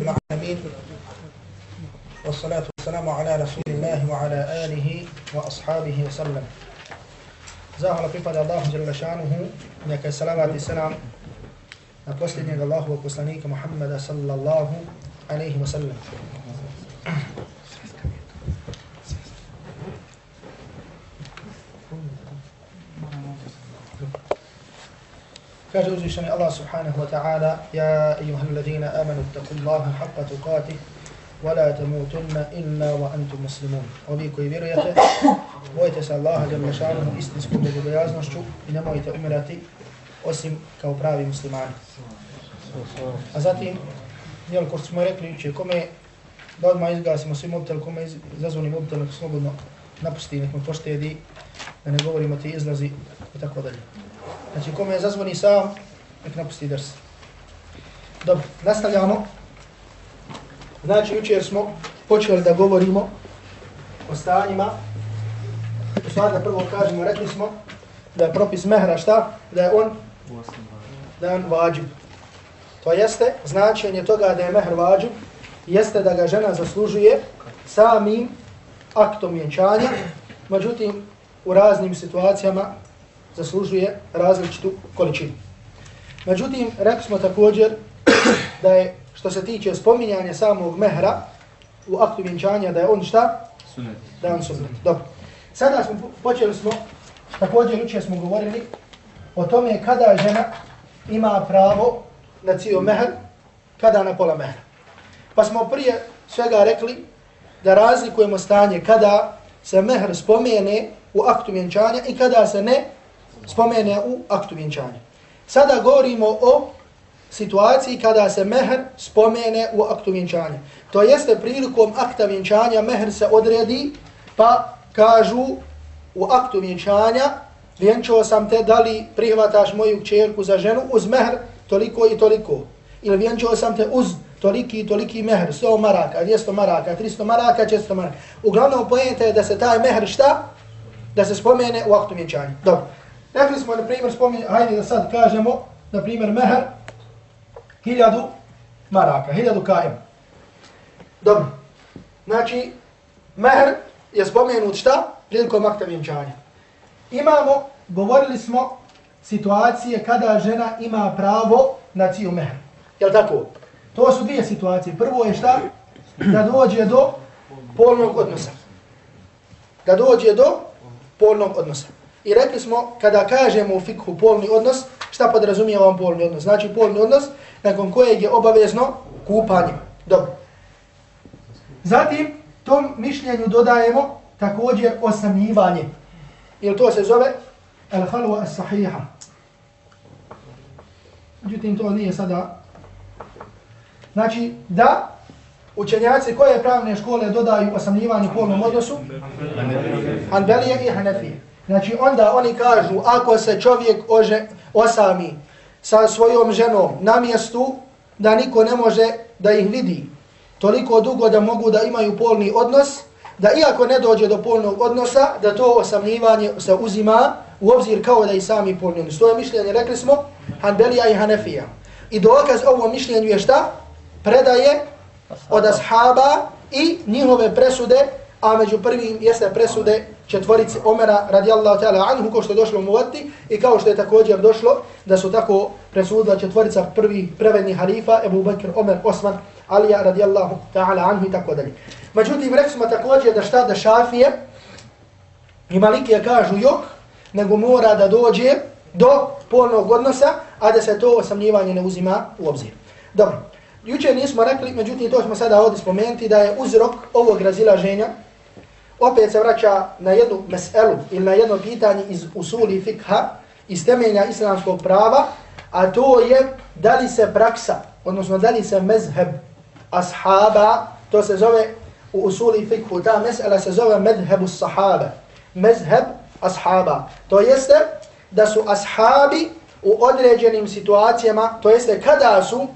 رب العالمين والصلاة والسلام على رسول الله وعلى آله وأصحابه وسلم زاهر قفد الله جل شانه نك السلامات السلام نقصد الله وقصنيك محمد صلى الله عليه وسلم Kaže uzvišeni Allah subhanahu wa ta'ala Ja ejuha alladhina amanu taku Allaha haqqa tukatih wa la tamutunna illa wa antum muslimun Ovi koji vjerujete, bojite se Allaha jalla šanuhu istinskom bogobojaznošću i nemojte umirati osim kao pravi muslimani. A zatim, jel, ko smo rekli uče, kome da odmah izgasimo svi mobitel, kome zazvoni mobitel, nek slobodno napusti, nek mu poštedi, da ne govorimo ti izlazi i tako dalje. Znači, kome zazvoni sam, nek napusti drs. Dobro, nastavljamo. Znači, jučer smo počeli da govorimo o stanjima. U stvari da prvo kažemo, rekli smo da je propis mehra šta? Da je on, da je on vađib. To jeste značenje toga da je mehr vađib, jeste da ga žena zaslužuje samim aktom vjenčanja, međutim, u raznim situacijama zaslužuje različitu količinu. Međutim, rekli smo također da je što se tiče spominjanja samog mehra u aktu vjenčanja, da je on šta? Sunet. Da je on sunet. Dobro. Sada smo počeli smo, također uče smo govorili o tome kada žena ima pravo na cijel mehr, kada na pola mehra. Pa smo prije svega rekli da razlikujemo stanje kada se mehr spomene u aktu vjenčanja i kada se ne spomene u aktu vjenčanja. Sada govorimo o situaciji kada se mehr spomene u aktu vjenčanja. To jeste prilikom akta vjenčanja mehr se odredi pa kažu u aktu vjenčanja vjenčao sam te da li prihvataš moju čerku za ženu uz mehr toliko i toliko. Ili vjenčao sam te uz toliki i toliki mehr, 100 maraka, 200 maraka, 300 maraka, 400 maraka. Uglavnom pojente je da se taj mehr šta? Da se spomene u aktu vjenčanja. Dobro. Rekli smo, na primjer, spominje, hajde da sad kažemo, na primjer, mehar, hiljadu maraka, hiljadu kajem. Dobro. Znači, mehar je spomenut šta? Prilikom akta vjenčanja. Imamo, govorili smo, situacije kada žena ima pravo na ciju mehar. Je tako? To su dvije situacije. Prvo je šta? Da dođe do polnog odnosa. Da dođe do polnog odnosa. I rekli smo, kada kažemo u fikhu polni odnos, šta podrazumije on polni odnos? Znači polni odnos nakon kojeg je obavezno kupanje. Dobro. Zatim, tom mišljenju dodajemo također osamljivanje. Ili to se zove al-halwa as-sahiha. Međutim, to nije sada... Znači, da učenjaci koje pravne škole dodaju osamljivanje polnom odnosu? Hanbelije i Hanefije. Znači onda oni kažu ako se čovjek ože, osami sa svojom ženom na mjestu da niko ne može da ih vidi toliko dugo da mogu da imaju polni odnos, da iako ne dođe do polnog odnosa, da to osamljivanje se uzima u obzir kao da i sami polni odnos. To je mišljenje, rekli smo, Hanbelija i Hanefija. I dokaz ovo mišljenju je šta? Predaje od ashaba i njihove presude a među prvim jeste presude četvorici Omera radijallahu ta'ala anhu, ko što je došlo u Muvati, i kao što je također došlo da su tako presudila četvorica prvih prevednih halifa, Ebu Bakr, Omer, Osman, Alija radijallahu ta'ala anhu i tako dalje. Međutim, rekli smo također da šta da šafije i malikije kažu jok, nego mora da dođe do polnog odnosa, a da se to osamljivanje ne uzima u obzir. Dobro. Juče nismo rekli, međutim to smo sada ovdje spomenuti, da je uzrok ovog razilaženja opet se vraća na jednu meselu ili na jedno pitanje iz usuli fikha, iz temelja islamskog prava, a to je da li se praksa, odnosno da li se mezheb ashaba, to se zove u usuli fikhu, ta mesela se zove mezhebu sahaba, mezheb ashaba. To jeste da su ashabi u određenim situacijama, to jeste kada su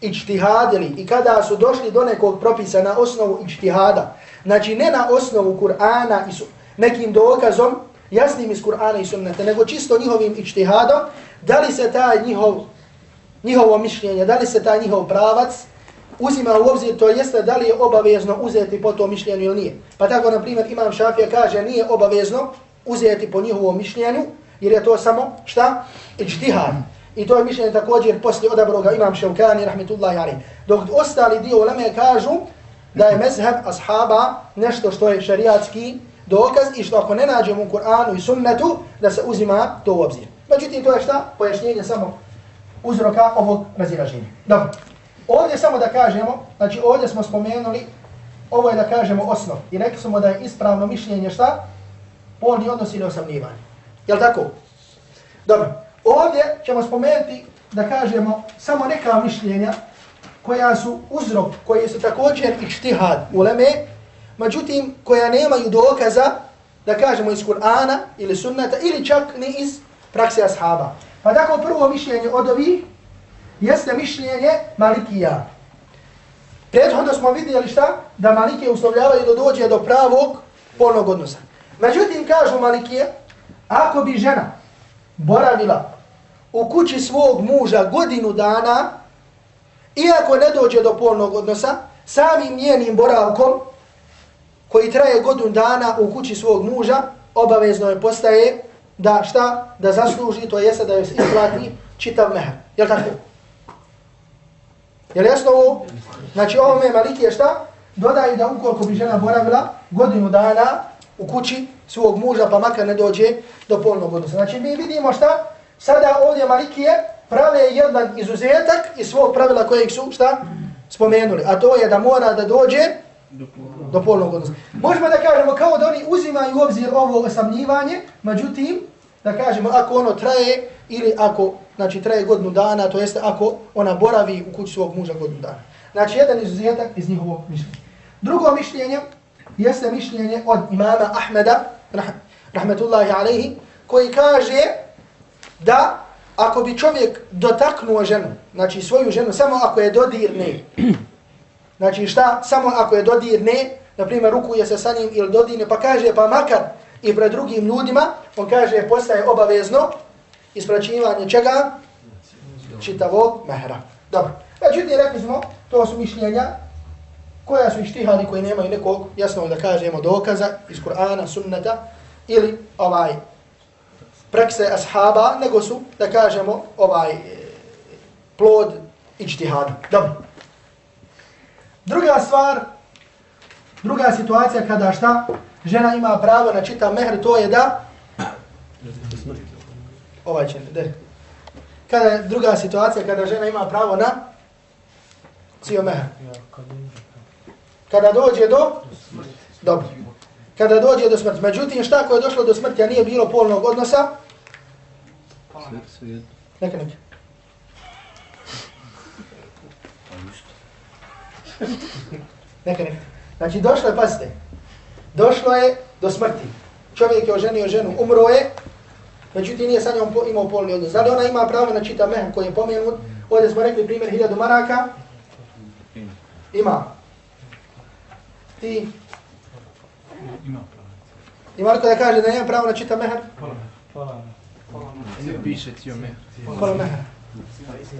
ičtihadili i kada su došli do nekog propisa na osnovu ičtihada, Znači ne na osnovu Kur'ana i su, nekim dokazom, jasnim iz Kur'ana i sunnete, nego čisto njihovim ičtihadom, da li se taj njihov, njihovo mišljenje, da li se taj njihov pravac uzima u obzir, to jeste da li je obavezno uzeti po to mišljenju ili nije. Pa tako, na primjer, Imam Šafija kaže nije obavezno uzeti po njihovom mišljenju, jer je to samo, šta? Ičtihad. I to je mišljenje također poslije odabroga Imam Ševkani, rahmetullahi alaih. Dok ostali dio uleme kažu da je mezheb ashaba nešto što je šariatski dokaz i što ako ne nađemo u Kur'anu i sunnetu, da se uzima to u obzir. Međutim, to je šta? Pojašnjenje samo uzroka ovog razilaženja. Dobro. Ovdje samo da kažemo, znači ovdje smo spomenuli, ovo je da kažemo osnov. I rekli smo da je ispravno mišljenje šta? Polni odnos ili osamljivanje. Jel tako? Dobro. Ovdje ćemo spomenuti da kažemo samo neka mišljenja koja su uzrok, koje su također ištihad u leme, međutim koja nemaju dokaza da kažemo iz Kur'ana ili sunnata ili čak ni iz prakse ashaba. Pa tako prvo mišljenje od ovih jeste mišljenje Malikija. Prethodno smo vidjeli šta? Da Malikije uslovljavaju da dođe do pravog polnog odnosa. Međutim, kažu Malikije, ako bi žena boravila u kući svog muža godinu dana, iako ne dođe do polnog odnosa, samim njenim boravkom, koji traje godinu dana u kući svog muža, obavezno je postaje da šta? Da zasluži, to jeste da joj se isplati čitav mehar. Jel tako? Jel jasno ovo? Znači ovo me Maliki je šta? Dodaj da ukoliko bi žena boravila godinu dana u kući svog muža pa makar ne dođe do polnog odnosa. Znači mi vidimo šta? Sada ovdje Malikije prave jedan izuzetak iz svog pravila kojeg su šta? Spomenuli. A to je da mora da dođe do polnog odnosa. Možemo da kažemo kao da oni uzimaju u obzir ovo osamljivanje, međutim, da kažemo ako ono traje ili ako znači traje godinu dana, to jeste ako ona boravi u kući svog muža godinu dana. Znači jedan izuzetak iz njihovog mišljenja. Drugo mišljenje jeste mišljenje od imama Ahmeda, rahmetullahi alaihi, koji kaže da ako bi čovjek dotaknuo ženu, znači svoju ženu, samo ako je dodirne, znači šta, samo ako je dodirne, na primjer rukuje se sa njim ili dodirne, pa kaže pa makar i pred drugim ljudima, on kaže postaje obavezno ispraćivanje čega? Čitavog mehra. Dobro. Međutim, rekli smo, to su mišljenja koja su ištihali koji nemaju nekog jasno da kažemo dokaza iz Kur'ana, sunneta ili ovaj prakse ashaba, nego su da kažemo ovaj plod ištihada. Dobro. Druga stvar, druga situacija kada šta žena ima pravo na čita mehr, to je da ovaj će, de. Kada je druga situacija, kada žena ima pravo na cio mehr. Kada dođe do? Dobro. Kada dođe do smrti. Međutim, šta ako je došlo do smrti, a nije bilo polnog odnosa? Neka neka. Neka neka. Znači, došlo je, pazite, došlo je do smrti. Čovjek je oženio ženu, umro je, međutim nije sa njom imao polni odnos. Da li ona ima pravo na čitav mehan koji je pomenut? Ovdje smo rekli primjer hiljadu maraka. Ima. Ti? Ima pravo. Ima li da kaže da nema pravo na čitav mehan? Pola Pola Ne piše ti o mehan. Pola mehan.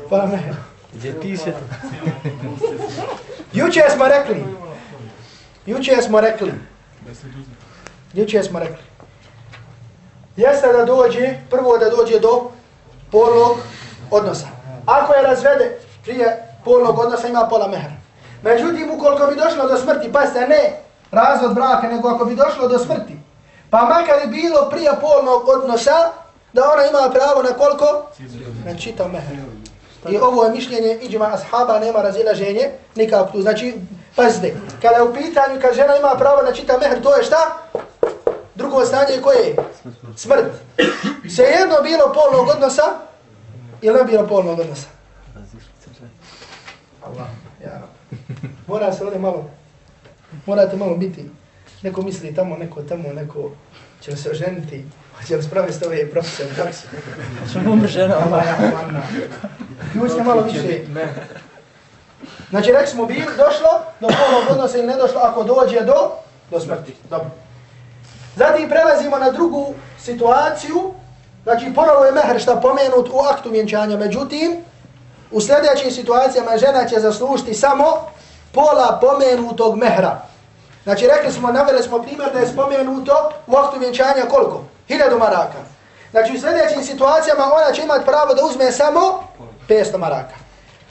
Pola mehan. Gdje piše? Juče smo rekli. Juče smo rekli. Juče smo rekli. Jeste da dođe, prvo da dođe do polnog odnosa. Ako je razvede prije polnog odnosa, ima pola mehra. Međutim, ukoliko bi došlo do smrti, pa ste ne razvod braka, nego ako bi došlo do smrti, pa makar je bilo prije polnog odnosa, da ona ima pravo na koliko? Na čitav mehr. I ovo je mišljenje iđima ashaba, nema razilaženje, nikak tu. Znači, pazite, kada je u pitanju, kad žena ima pravo na čitav mehr, to je šta? Drugo stanje koje je? Smrt. Se jedno bilo polnog odnosa, ili ne bilo polnog odnosa? Allah, ja. Mora se ovdje malo, morate malo biti, neko misli tamo, neko tamo, neko će se oženiti, će li spraviti ove profesije u praksu? Što žena, Allah, ja, manna. Ključne malo više. Znači, rekli smo, bil, došlo do polnog odnosa ili ne došlo, ako dođe do, do smrti. Dobro. Zatim prelazimo na drugu situaciju, znači ponovo je mehr šta pomenut u aktu vjenčanja, međutim, u sljedećim situacijama žena će zaslužiti samo pola pomenutog mehra. Znači, rekli smo, naveli smo primjer da je spomenuto u oktu vjenčanja koliko? Hiljadu maraka. Znači, u sljedećim situacijama ona će imati pravo da uzme samo 500 maraka.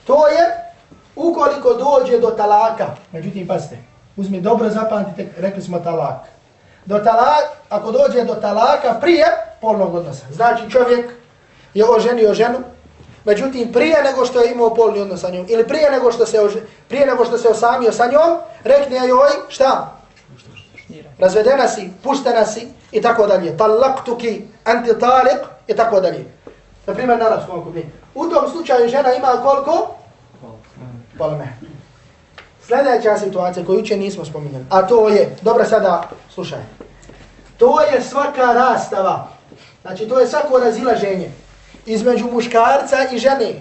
To je ukoliko dođe do talaka. Međutim, pazite, uzmi dobro zapamtite, rekli smo talak. Do talak, ako dođe do talaka prije polnog odnosa. Znači, čovjek je oženio ženu, međutim, prije nego što je imao polni odnos sa njom, ili prije nego što se, prije nego što se osamio sa njom, rekne joj, šta? Razvedena si, puštena si, i tako dalje. Talaktuki, antitalik i tako dalje. Na primjer, na nas koliko bi. U tom slučaju žena ima koliko? Pola mehra. Sljedeća situacija koju uče nismo spominjali, a to je, dobro sada, slušaj, to je svaka rastava, znači to je svako razilaženje između muškarca i žene,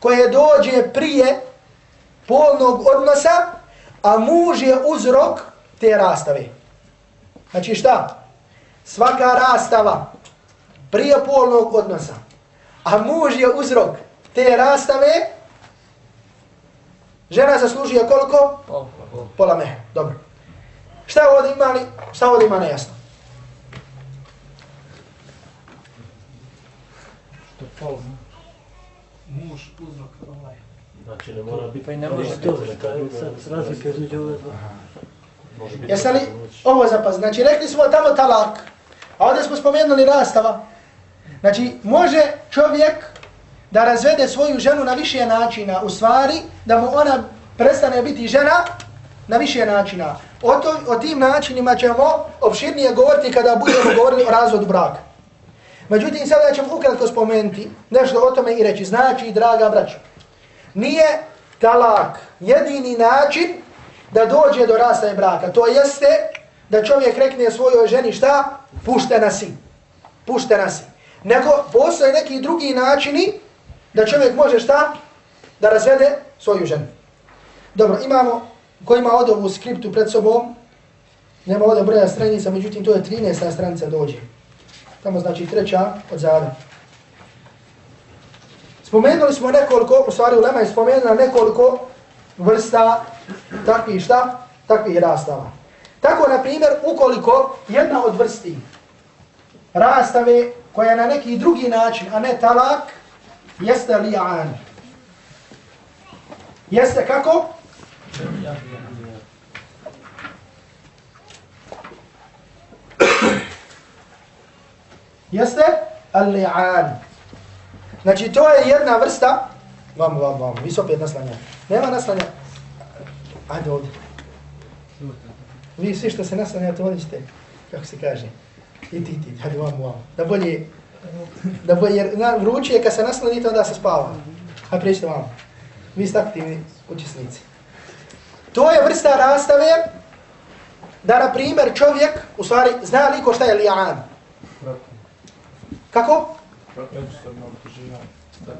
koje dođe prije polnog odnosa, a muž je uzrok te rastave. Znači šta? Svaka rastava prije polnog odnosa, a muž je uzrok te rastave, žena zaslužuje koliko? Pola me. Dobro. Šta ovdje imali? Šta ovdje ima nejasno? To je pol. Muž uzrok ovaj. Znači ne mora biti... Pa i ne može to, sad razlika između ove dva. Jeste li ovo zapaz? Znači, rekli smo tamo talak, a ovdje smo spomenuli rastava. Znači, može čovjek da razvede svoju ženu na više načina, u stvari da mu ona prestane biti žena na više načina. O, to, o tim načinima ćemo opširnije govoriti kada budemo govorili o razvodu braka. Međutim, sada ćemo ukratko spomenuti nešto o tome i reći. Znači, draga braćo, nije talak jedini način da dođe do rastanja braka. To jeste da čovjek rekne svojoj ženi šta? Puštena si. Puštena si. Neko, postoje neki drugi načini da čovjek može šta? Da razvede svoju ženu. Dobro, imamo, ko ima ovdje ovu skriptu pred sobom, nema ovdje broja stranica, međutim to je 13. stranica dođe. Tamo znači treća od zada. Spomenuli smo nekoliko, u stvari u Lema je spomenula nekoliko vrsta takvih šta? Takvih rastava. Tako, na primjer, ukoliko jedna od vrsti rastave koja na neki drugi način, a ne talak, jeste li'an. Jeste kako? Jeste al-li'an. Znači, to je jedna vrsta, vam, vam, vam, vi su opet naslanja. Nema naslanja. Ajde ovdje. Vi svi što se naslanjate, ovdje ćete, kako se kaže, i ti, ti, hajde vam, vam. Da bolje, da bolje, jer na, vruće je kad se naslanite, onda se spava. Hajde prijećite vam. Vi ste aktivni učesnici. To je vrsta rastave da, na primjer, čovjek, u stvari, zna li ko šta je li'an? Kako?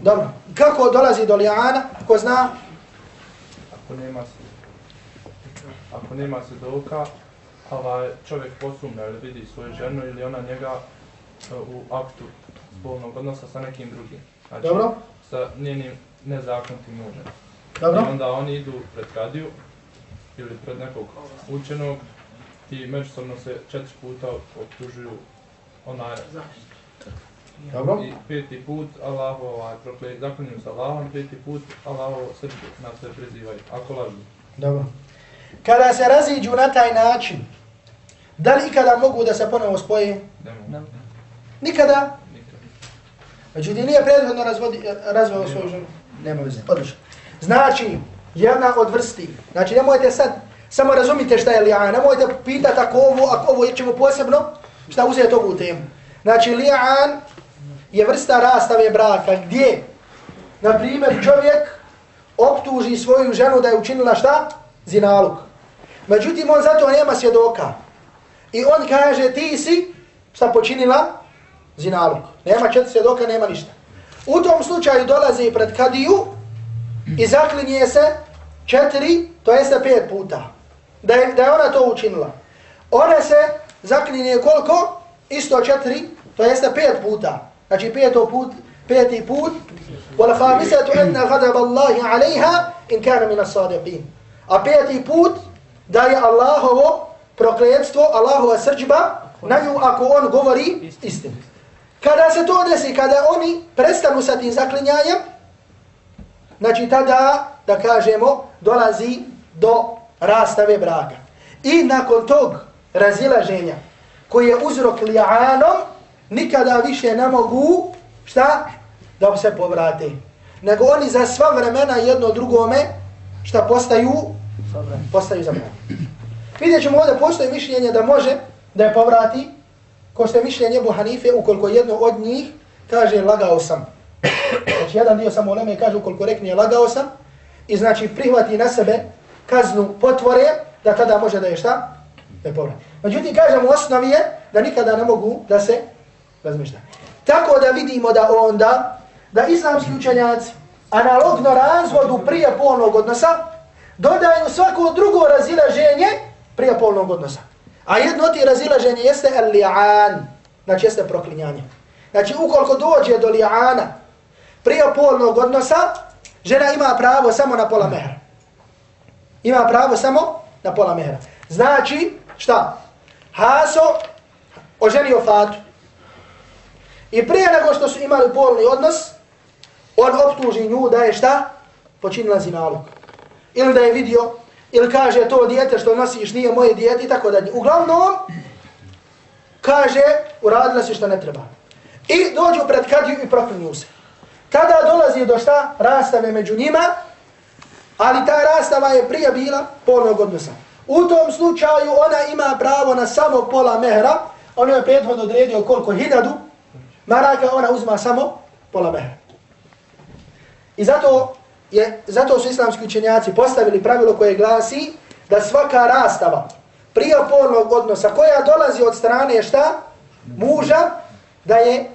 Dobro. Kako dolazi do li'ana? Ko zna? Ako nema se, ako nema se doka, ovaj čovjek posumnja ili vidi svoju ženu ili ona njega e, u aktu spolnog odnosa sa nekim drugim. Znači, Dobro. sa njenim nezakonitim mužem. Dobro. I onda oni idu pred kadiju ili pred nekog učenog i međusobno se četiri puta optužuju onaj Dobro. I peti put Allahu ovaj proklet, zakonjuju sa Allahom, peti put Allahu srđu na sve prizivaju, ako lažu. Dobro. Kada se raziđu na taj način, da li ikada mogu da se ponovo spoje? Nikada. Nikad. Međutim, nije prethodno razvodi, razveo svoju ženu. Nema veze. Odlično. Znači, jedna od vrsti. Znači, nemojte sad, samo razumite šta je li'an. Nemojte pitati ako ovo, ako ovo ćemo posebno, šta uzeti ovu temu. Znači, li'an je vrsta rastave braka gdje, na primjer, čovjek optuži svoju ženu da je učinila šta? zinaluk. Međutim, on zato nema svjedoka. I on kaže, ti si, šta počinila? Zinaluk. Nema četiri svjedoka, nema ništa. U tom slučaju dolazi pred kadiju i zaklinje se četiri, to jeste pet puta. Da je, da je ona to učinila. Ona se zaklinje koliko? Isto četiri, to jeste pet puta. Znači peto put, peti put. Wal khamisatu anna ghadaba Allahi alaiha in kana mina sadiqin. A peti put, da je Allahovo prokletstvo, Allahova srđba na nju ako on govori istinu. Kada se to desi, kada oni prestanu sa tim zaklinjanjem, znači tada, da kažemo, dolazi do rastave braka. I nakon tog razilaženja, koji je uzrok lijanom, nikada više ne mogu, šta? Da se povrate. Nego oni za sva vremena jedno drugome, šta postaju? Postaju zabrani. Vidjet ćemo ovdje, postoji mišljenje da može da je povrati, ko što je mišljenje Ebu Hanife, ukoliko jedno od njih kaže lagao sam. Znači jedan dio samo uleme kaže ukoliko rekne lagao sam i znači prihvati na sebe kaznu potvore, da tada može da je šta? Da je povrati. Međutim, kažem u osnovi je da nikada ne mogu da se razmišlja. Tako da vidimo da onda, da islamski učenjaci analogno razvodu prije polnog odnosa, dodaju svako drugo razilaženje prije polnog odnosa. A jedno od tih razilaženja jeste al-li'an, znači jeste proklinjanje. Znači, ukoliko dođe do li'ana prije polnog odnosa, žena ima pravo samo na pola mehra. Ima pravo samo na pola mehra. Znači, šta? Haso oženio Fatu. I prije nego što su imali polni odnos, on optuži nju da je šta? Počinila zinalog. Ili da je vidio ili kaže to dijete što nosiš nije moje dijete i tako dalje. Uglavnom, kaže, uradila si što ne treba. I dođu pred kadiju i proklinju se. Tada dolazi do šta? Rastave među njima, ali ta rastava je prije bila polnog odnosa. U tom slučaju ona ima pravo na samo pola mehra, ono je prethodno odredio koliko hiljadu, maraka ona uzma samo pola mehra. I zato je, zato su islamski učenjaci postavili pravilo koje glasi da svaka rastava prije polnog odnosa koja dolazi od strane šta? Muža, da je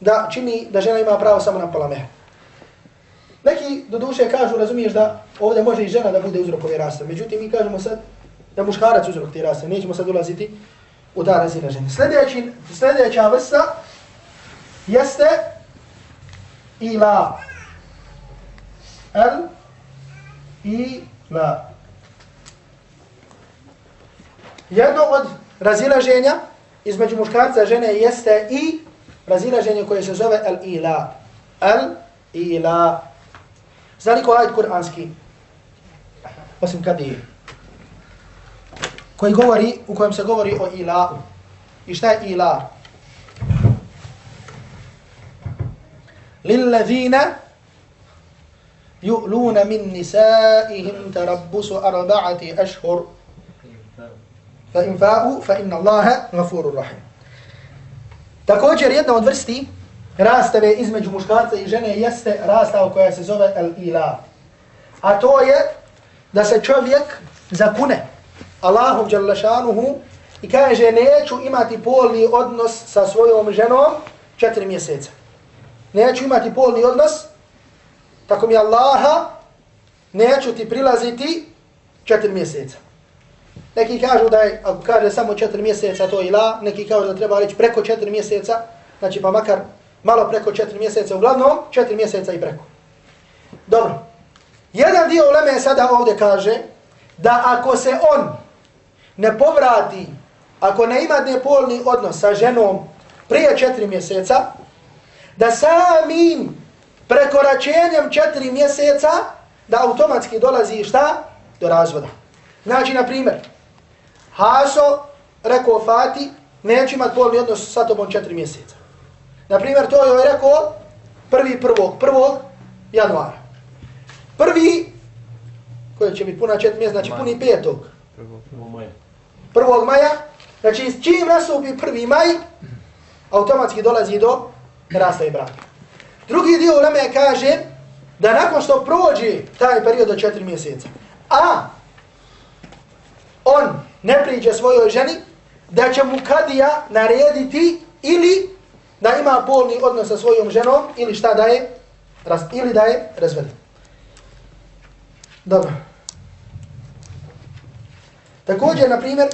da čini da žena ima pravo samo na pola mehra. Neki do duše kažu, razumiješ da ovdje može i žena da bude uzrok ove rastave. Međutim, mi kažemo sad da muškarac uzrok te rastave. Nećemo sad ulaziti u ta razina žene. Sljedeći, sljedeća vrsta jeste ila al i la. Jedno od razilaženja između muškarca i žene jeste i razilaženje koje se zove al ila. Al ila. Znali ko ajed kuranski? Osim kad je. Koji govori, u kojem se govori o ila. I šta je ila? Lillazina يؤلون من نسائهم تربص أربعة أشهر فإن فاءوا فإن الله غفور رحيم Također jedna od vrsti rastave između muškarca i žene jeste rastava koja se zove el-ila. A to je da se čovjek zakune Allahom djelašanuhu i kaže neću imati polni odnos sa svojom ženom četiri mjeseca. Neću imati polni odnos tako mi Allaha, neću ti prilaziti četiri mjeseca. Neki kažu da je, ako kaže samo četiri mjeseca, to je ila, neki kažu da treba reći preko četiri mjeseca, znači pa makar malo preko četiri mjeseca, uglavnom četiri mjeseca i preko. Dobro. Jedan dio uleme sada ovdje kaže da ako se on ne povrati, ako ne ima nepolni odnos sa ženom prije četiri mjeseca, da samim prekoračenjem četiri mjeseca da automatski dolazi šta? Do razvoda. Znači, na primjer, Haso rekao Fati, neće imat polni odnos sa tobom četiri mjeseca. Na primjer, to je rekao prvi prvog, prvog januara. Prvi, koji će biti puna četiri mjeseca, znači puni petog. Prvog maja. Znači, čim nastupi prvi maj, automatski dolazi do rasta i braka. Drugi dio uleme kaže da nakon što prođe taj period od četiri mjeseca, a on ne priđe svojoj ženi, da će mu kadija narediti ili da ima polni odnos sa svojom ženom ili šta da je, ili da je razvede. Dobro. Također, na primjer,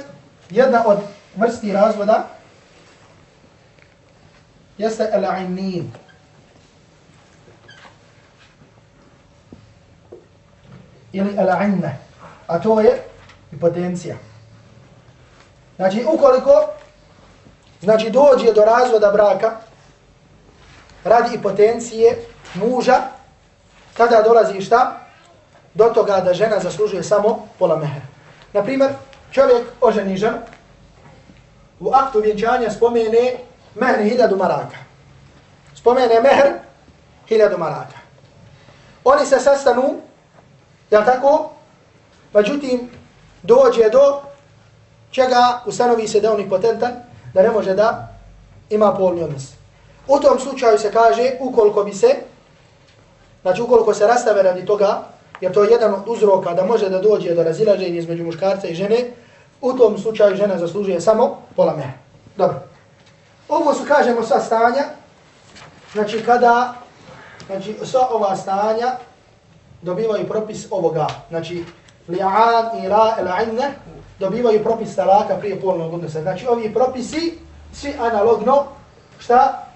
jedna od vrsti razvoda jeste el-ainin, ili al-inne, a to je impotencija. Znači, ukoliko znači, dođe do razvoda braka radi impotencije muža, tada dolazi šta? Do toga da žena zaslužuje samo pola mehra. Naprimjer, čovjek oženi ženu, u aktu vjenčanja spomene mehr hiljadu maraka. Spomene mehr hiljadu maraka. Oni se sastanu, jel tako? Međutim, dođe do čega ustanovi se da on potentan, da ne može da ima polni odnos. U tom slučaju se kaže, ukoliko bi se, znači ukoliko se rastave radi toga, jer to je jedan od uzroka da može da dođe do razilaženja između muškarca i žene, u tom slučaju žena zaslužuje samo pola meha. Dobro. Ovo su, kažemo, sva stanja, znači kada, znači sva ova stanja dobivaju propis ovoga, znači li'an i ra il dobivaju propis talaka prije polnog odnosa. Znači ovi propisi svi analogno šta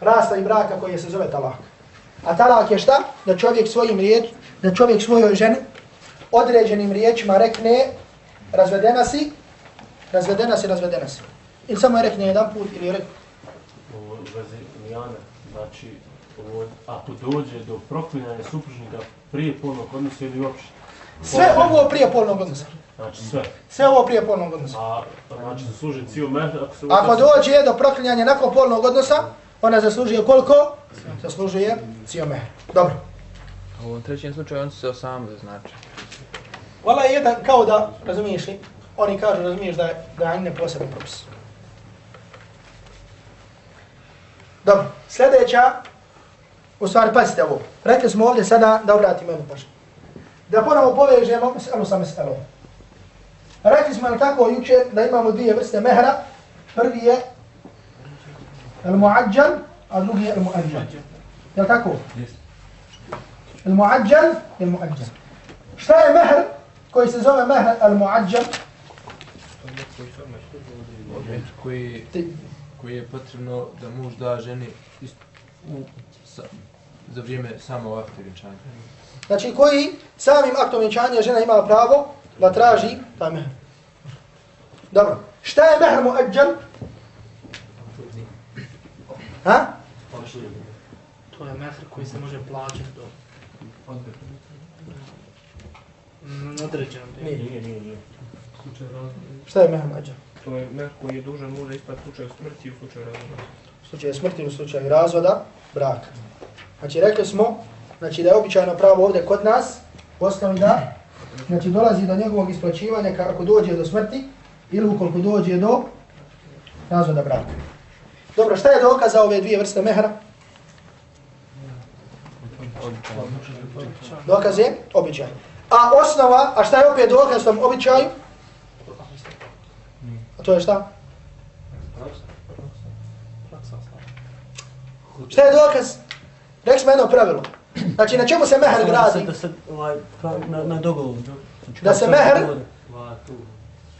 rasta i braka koji se zove talak. A talak je šta? Da čovjek svojim riječ, da čovjek svojoj ženi određenim riječima rekne razvedena si, razvedena si, razvedena si. Ili samo je rekne jedan put ili je rekne. U vezi Mijana, znači, ako dođe do proklinjanja supružnika prije polnog odnosa ili uopšte? Sve ovo prije polnog odnosa. Znači sve. Sve ovo prije polnog odnosa. A znači zasluži cijel mehr ako se... Ako dođe do proklinjanja nakon polnog odnosa, ona zaslužuje koliko? Zaslužuje cijel mehr. Dobro. U ovom trećem slučaju on se sam znači. Vala je jedan, kao da, razumiješ li, oni kažu, razumiješ da je, da je ne posebno propis. Dobro, sljedeća, u stvari, pazite ovo. Rekli smo ovdje sada da obratimo jednu pažnju. Da ponovo povežemo meselu sa meselom. Rekli smo li tako jučer da imamo dvije vrste mehra. Prvi je al-mu'adjal, a drugi je al-mu'adjal. Je li tako? Al-mu'adjal je al-mu'adjal. Šta je mehr koji se zove mehr al-mu'adjal? Koji, koji je potrebno da muž da ženi ist, u, sa, za vrijeme samo ovakve vjenčanja. Znači koji samim aktom vjenčanja žena ima pravo da traži taj mehr. Dobro. Šta je mehr mu'adjal? Ha? To je mehr koji se može plaćati do određenom. Nije. Nije, nije, nije. Šta je mehr mu'adjal? To je mer koji je dužan muža ispred slučaju smrti i u slučaju razvoda. U slučaju smrti, u slučaju razvoda, braka. Znači rekli smo, znači da je običajno pravo ovdje kod nas, osnovi da, znači dolazi do njegovog isplaćivanja kako dođe do smrti ili ukoliko dođe do razvoda braka. Dobro, šta je dokaz za ove dvije vrste mehra? Dokaz je običaj. A osnova, a šta je opet dokaz tom običaju? A to je šta? Šta je dokaz? Rekli smo jedno pravilo. Znači, na čemu se mehr gradi? Da se, ovaj, na, na dogovor. Da se mehr,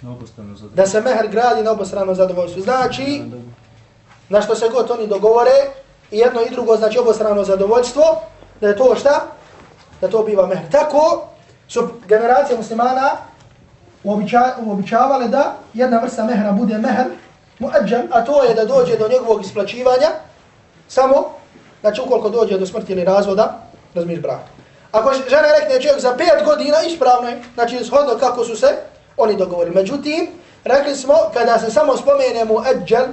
Na obostranu za da se mehr gradi na obostrano zadovoljstvo. Znači, na što se god oni dogovore, i jedno i drugo, znači obostrano zadovoljstvo, da je to šta? Da to biva mehr. Tako su generacije muslimana uobiča, uobičavale da jedna vrsta mehra bude mehr muadžan, a to je da dođe do njegovog isplaćivanja samo, znači ukoliko dođe do smrti ili razvoda, razmiš brak. Ako žena rekne čovjek za pet godina, ispravno je, znači shodno kako su se oni dogovorili. Međutim, rekli smo, kada se samo spomene muadžan,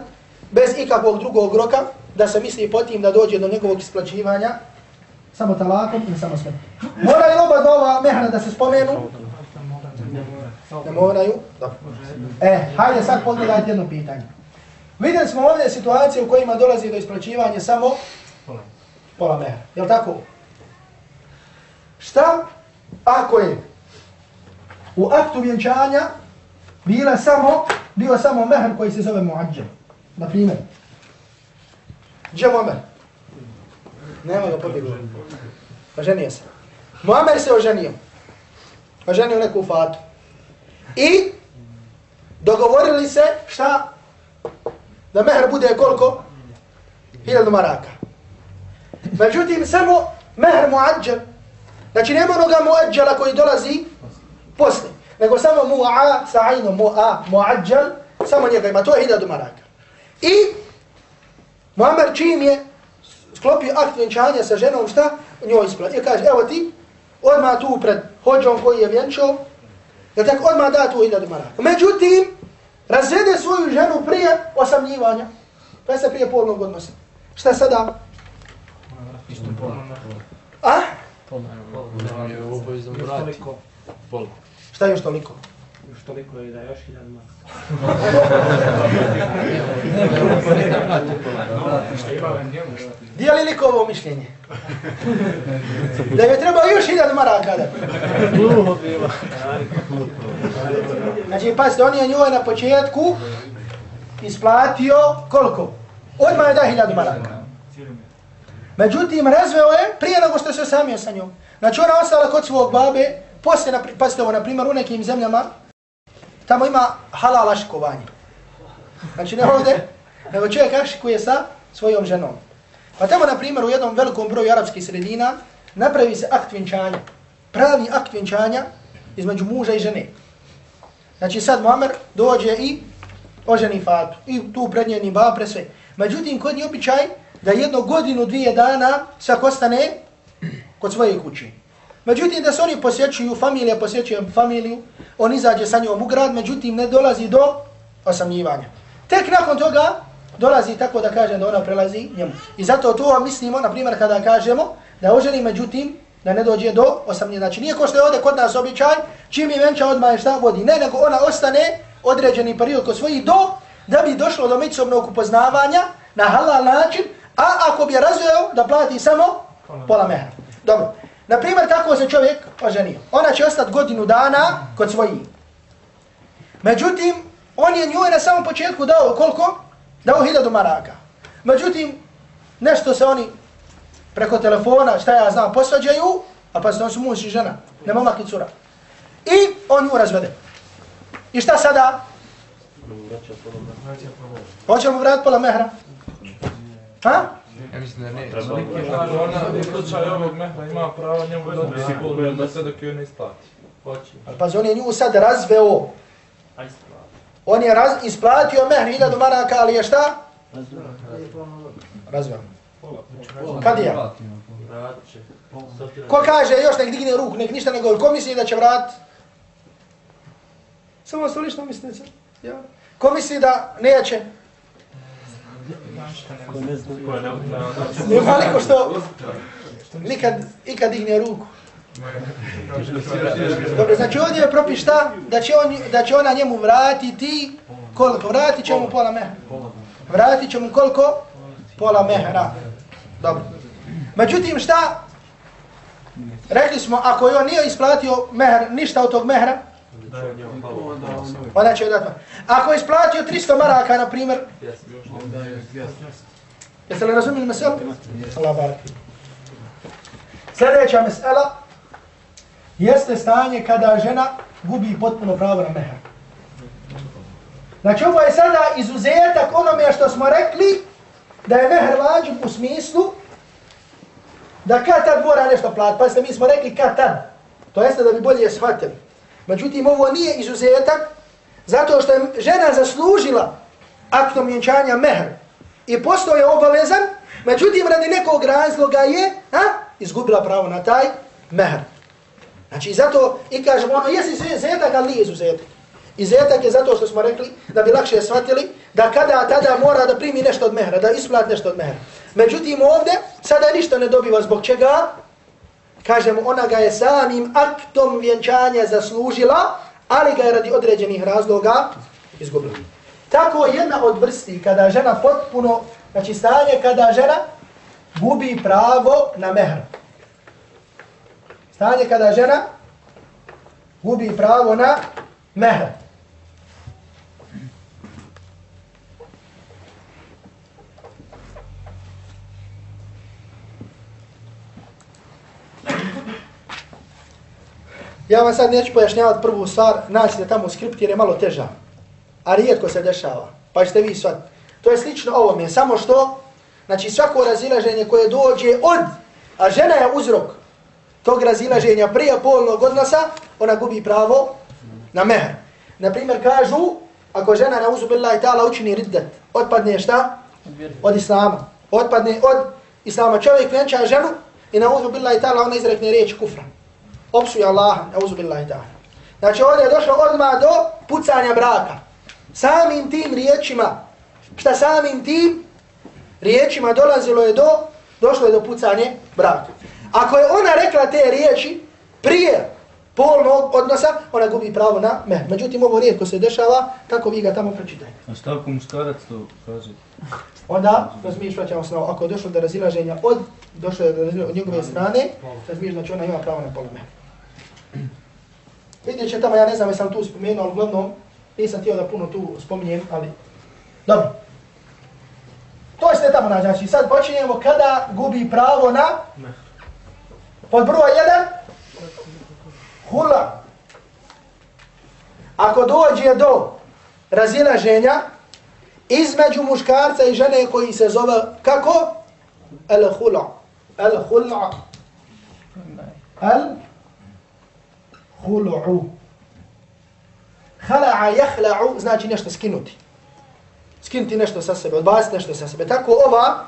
bez ikakvog drugog roka, da se misli potim da dođe do njegovog isplaćivanja, samo talakom ili samo smrti. Moraju oba dva mehna da se spomenu? Ne moraju? Dobro. E, hajde sad pogledajte jedno pitanje. Vidjeli smo ovdje situacije u kojima dolazi do isplaćivanja samo pola mehra. Jel tako? Šta ako je u aktu vjenčanja bila samo, bio samo mehr koji se zove muadžem? Na primjer. Gdje Muammer? Nema ga pobjegao. Oženio se. Muammer se oženio. Oženio neku fatu. I dogovorili se šta? Da mehr bude koliko? Hiljadu maraka. Međutim, samo mehr muadžem. Znači nema onoga muadjala koji dolazi posle. Nego samo mu'a sa ajnom mu'a, muadjal, samo njega ima. To je hiljadu maraka. I Muammer čim je sklopio akt vjenčanja sa ženom, šta? Njoj isplati. I kaže, evo ti, odmah tu pred hođom koji je vjenčao, jer tako odmah da tu hiljadu maraka. Međutim, razvede svoju ženu prije osamljivanja. Pa se prije polnog odnosa. Šta sada? Isto pola. A? Pola. je u obaveznom Još vrati. toliko. Pola. Šta još toliko? Još toliko je da još hiljad mas. Dijeli li ko ovo mišljenje? da je trebao još hiljadu maraka da. Znači, pazite, on je njoj na početku isplatio koliko? Odmah je da hiljadu maraka. Međutim, razveo je prije nego što se osamio sa njom. Znači, ona ostala kod svog babe, poslije, pazite ovo, na primjer, u nekim zemljama, tamo ima halal ašikovanje. Znači, ne ovdje, nego čovjek ašikuje sa svojom ženom. Pa tamo, na primjer, u jednom velikom broju arapskih sredina, napravi se akt vjenčanja. Pravi akt vjenčanja između muža i žene. Znači, sad Muammer dođe i oženi Fatu. I tu pred njenim baba, pre sve. Međutim, kod njih običaj da jedno godinu, dvije dana svak ostane kod svoje kuće. Međutim, da se oni posjećuju, familija posjećuje familiju, on izađe sa njom u grad, međutim, ne dolazi do osamljivanja. Tek nakon toga dolazi tako da kažem da ona prelazi njemu. I zato to mislimo, na primjer, kada kažemo da oženi, međutim, da ne dođe do osamljivanja. Znači, nije ko što je ovdje kod nas običaj, čim je venča odmah šta vodi. Ne, nego ona ostane određeni period kod svojih do, da bi došlo do međusobnog upoznavanja na halal način, a ako bi je razveo, da plati samo pola mehra. Dobro. Na primjer, kako se čovjek oženio. Ona će ostati godinu dana kod svojih. Međutim, on je njoj na samom početku dao koliko? Dao hiljadu maraka. Međutim, nešto se oni preko telefona, šta ja znam, posvađaju, a pa se on su muž i žena, ne momak i cura. I on nju razvede. I šta sada? Hoće mu vratiti pola mehra? Ha? Ja mislim da ne. Treba. Znači, ona u slučaju ovog mehra ima pravo njemu da odbisi polu da sve dok joj ne isplati. Hoće. Ali pa on je nju sad razveo. On je raz, isplatio mehr hiljadu maraka, ali je šta? Razveo. Kad je? Ko kaže još nek digne ruku, nek ništa ne govori. Ko misli da će vrat? Samo se? Ja. Ko misli da neće? Ko je ne... ne- Nema niko što nikad, ikad digne ruku. Dobro, znači ovdje je propis šta? Da će, on, da će ona njemu vratiti koliko? Vratit će mu pola mehra. Vratit će mu koliko? Pola mehra. Dobro. Međutim, šta? Rekli smo, ako je on nije isplatio mehr, ništa od tog mehra, onda će joj dati. Ako je isplatio 300 maraka, na primjer, jeste li razumili meselu? Allah barak. Sljedeća mesela jeste stanje kada žena gubi potpuno pravo na mehr. Znači ovo je sada izuzetak onome što smo rekli da je mehr vađib u smislu da kad tad mora nešto platiti. Pazite, mi smo rekli kad tad. To jeste da bi bolje shvatili. Međutim, ovo nije izuzetak zato što je žena zaslužila aktom vjenčanja mehr i postao je obavezan, međutim, radi nekog razloga je a, izgubila pravo na taj mehr. Znači, zato i kažemo, ono jesi izuzetak, ali nije izuzetak. Izetak je zato što smo rekli da bi lakše shvatili da kada tada mora da primi nešto od mehra, da isplati nešto od mehra. Međutim, ovdje sada ništa ne dobiva zbog čega? Kažemo, ona ga je samim aktom vjenčanja zaslužila, ali ga je radi određenih razloga izgubila. Tako jedna od vrsti kada žena potpuno, znači stanje kada žena gubi pravo na mehr. Stanje kada žena gubi pravo na mehr. Ja vam sad neću pojašnjavati prvu stvar, naći tamo u skript jer je malo teža. A rijetko se dešava. Pa ćete vi sad. To je slično ovome, samo što, znači svako razilaženje koje dođe od, a žena je uzrok, tog razilaženja prije polnog odnosa, ona gubi pravo na mehr. Naprimjer, kažu, ako žena na uzu billahi ta'ala učini riddet, otpadne šta? Od islama. Otpadne od islama. Čovjek venča ženu i na uzu billahi ta'ala ona izrekne riječ kufra. Opsuje Allaha, na uzu billahi ta'ala. Znači ovdje je došlo odmah do pucanja braka. Samim tim riječima, šta samim tim riječima dolazilo je do, došlo je do pucanje braka. Ako je ona rekla te riječi prije polnog odnosa, ona gubi pravo na mehr. Međutim, ovo rijetko se dešava, kako vi ga tamo pročitajte. A šta ako muškarac to kaže? Onda, se na ovo, ako je došlo do razilaženja od, došlo je do razilaženja od njegove strane, razmiješ znači ona ima pravo na pola mehr. Vidjet će tamo, ja ne znam jesam tu spomenuo, ali uglavnom nisam htio da puno tu spominjem, ali dobro. To je tamo nađe, znači sad počinjemo kada gubi pravo na pod broj 1 hula. Ako dođe do razilaženja između muškarca i žene koji se zove kako? El hula. El hula. El hulu'u. Hala'a jahla'u znači nešto skinuti. Skinuti nešto sa sebe, odbaciti nešto sa sebe. Tako ova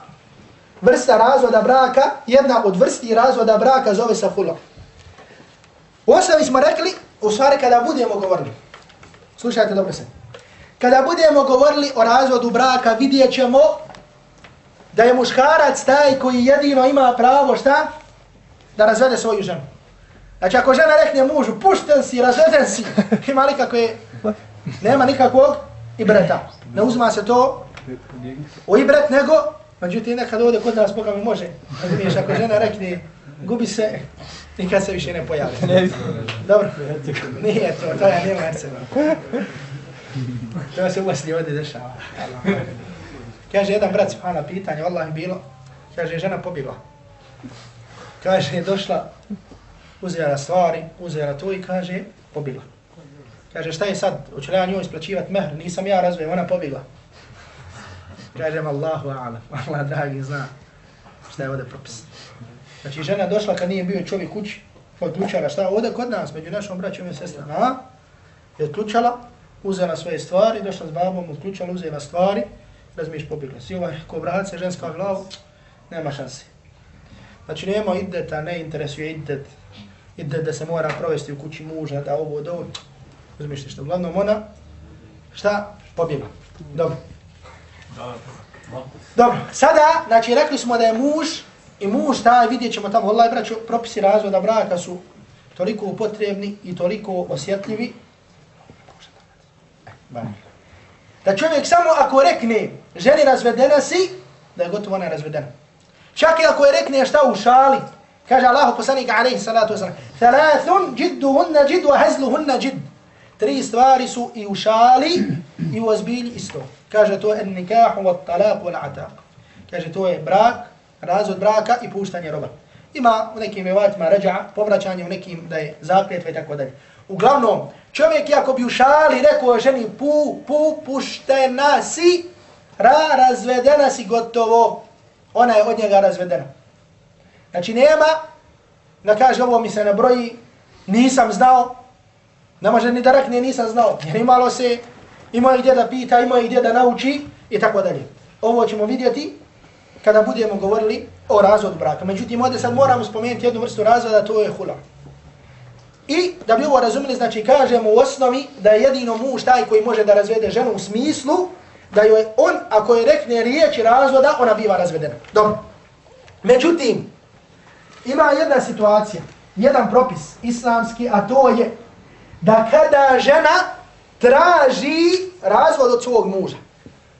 vrsta razvoda braka, jedna od vrsti razvoda braka zove se hulu'u. U osnovi smo rekli, u stvari kada budemo govorili, slušajte dobro se, kada budemo govorili o razvodu braka, vidjet ćemo da je muškarac taj koji jedino ima pravo šta? Da razvede svoju ženu. Znači ako žena rekne mužu, pušten si, razveden si, ima nikakve, nema nikakvog ibreta. Ne uzma se to u ibret, nego, međutim nekad ovdje kod nas Boga mi može. Razumiješ, ako žena rekne, gubi se, nikad se više ne pojavi. Dobro, nije to, to ja nema Hercega. To se u Bosni ovdje dešava. Kaže jedan brat, subhana, pitanje, Allah je bilo, kaže, žena pobjegla. Kaže, je došla, uzela stvari, uzela to i kaže, pobila. Kaže, šta je sad, hoću li ja njoj isplaćivat mehr, nisam ja razvijem, ona pobila. Kažem, Allahu alam, Allah dragi zna šta je ovdje propis. Znači, žena došla kad nije bio čovjek kući, od ključara, šta ovdje kod nas, među našom braćom i sestrama, a? Je ključala, uzela svoje stvari, došla s babom, odključala, uzela stvari, razmiš pobjegla. Si ovaj, ko vrace, se ženska glavu, nema šanse. Znači, nema ideta, ne interesuje idet, i da se mora provesti u kući muža, da ovo do uzmiš što uglavnom ona šta pobjegla. Dobro. Dobro, sada, znači rekli smo da je muž i muž taj, vidjet ćemo tamo, Allah braću, propisi razvoda braka su toliko potrebni i toliko osjetljivi. Da čovjek samo ako rekne ženi razvedena si, da je gotovo ona razvedena. Čak i ako je rekne šta u šali, Kaže Allah poslanik alejhi salatu vesselam: "Thalathun jidduhunna jidd wa hazluhunna jidd." Tri stvari su i u šali i u ozbilji isto. Kaže to je nikah wa talaq wa ataq. Kaže to je brak, razvod braka i puštanje roba. Ima u nekim evatima rađa, povraćanje u nekim da je zakljetva i tako dalje. Uglavnom, čovjek ako bi u šali rekao ženi pu, pu, puštena si, ra, razvedena si gotovo, ona je od njega razvedena. Znači nema da kaže ovo mi se ne broji, nisam znao, ne može ni da rakne nisam znao, jer imalo se, imao je gdje da pita, imao je gdje da nauči i tako dalje. Ovo ćemo vidjeti kada budemo govorili o razvodu braka. Međutim, ovdje sad moramo spomenuti jednu vrstu razvoda, to je hula. I da bi ovo razumili, znači kažemo u osnovi da je jedino muž taj koji može da razvede ženu u smislu da joj on, ako je rekne riječi razvoda, ona biva razvedena. Dobro. Međutim, ima jedna situacija, jedan propis islamski, a to je da kada žena traži razvod od svog muža.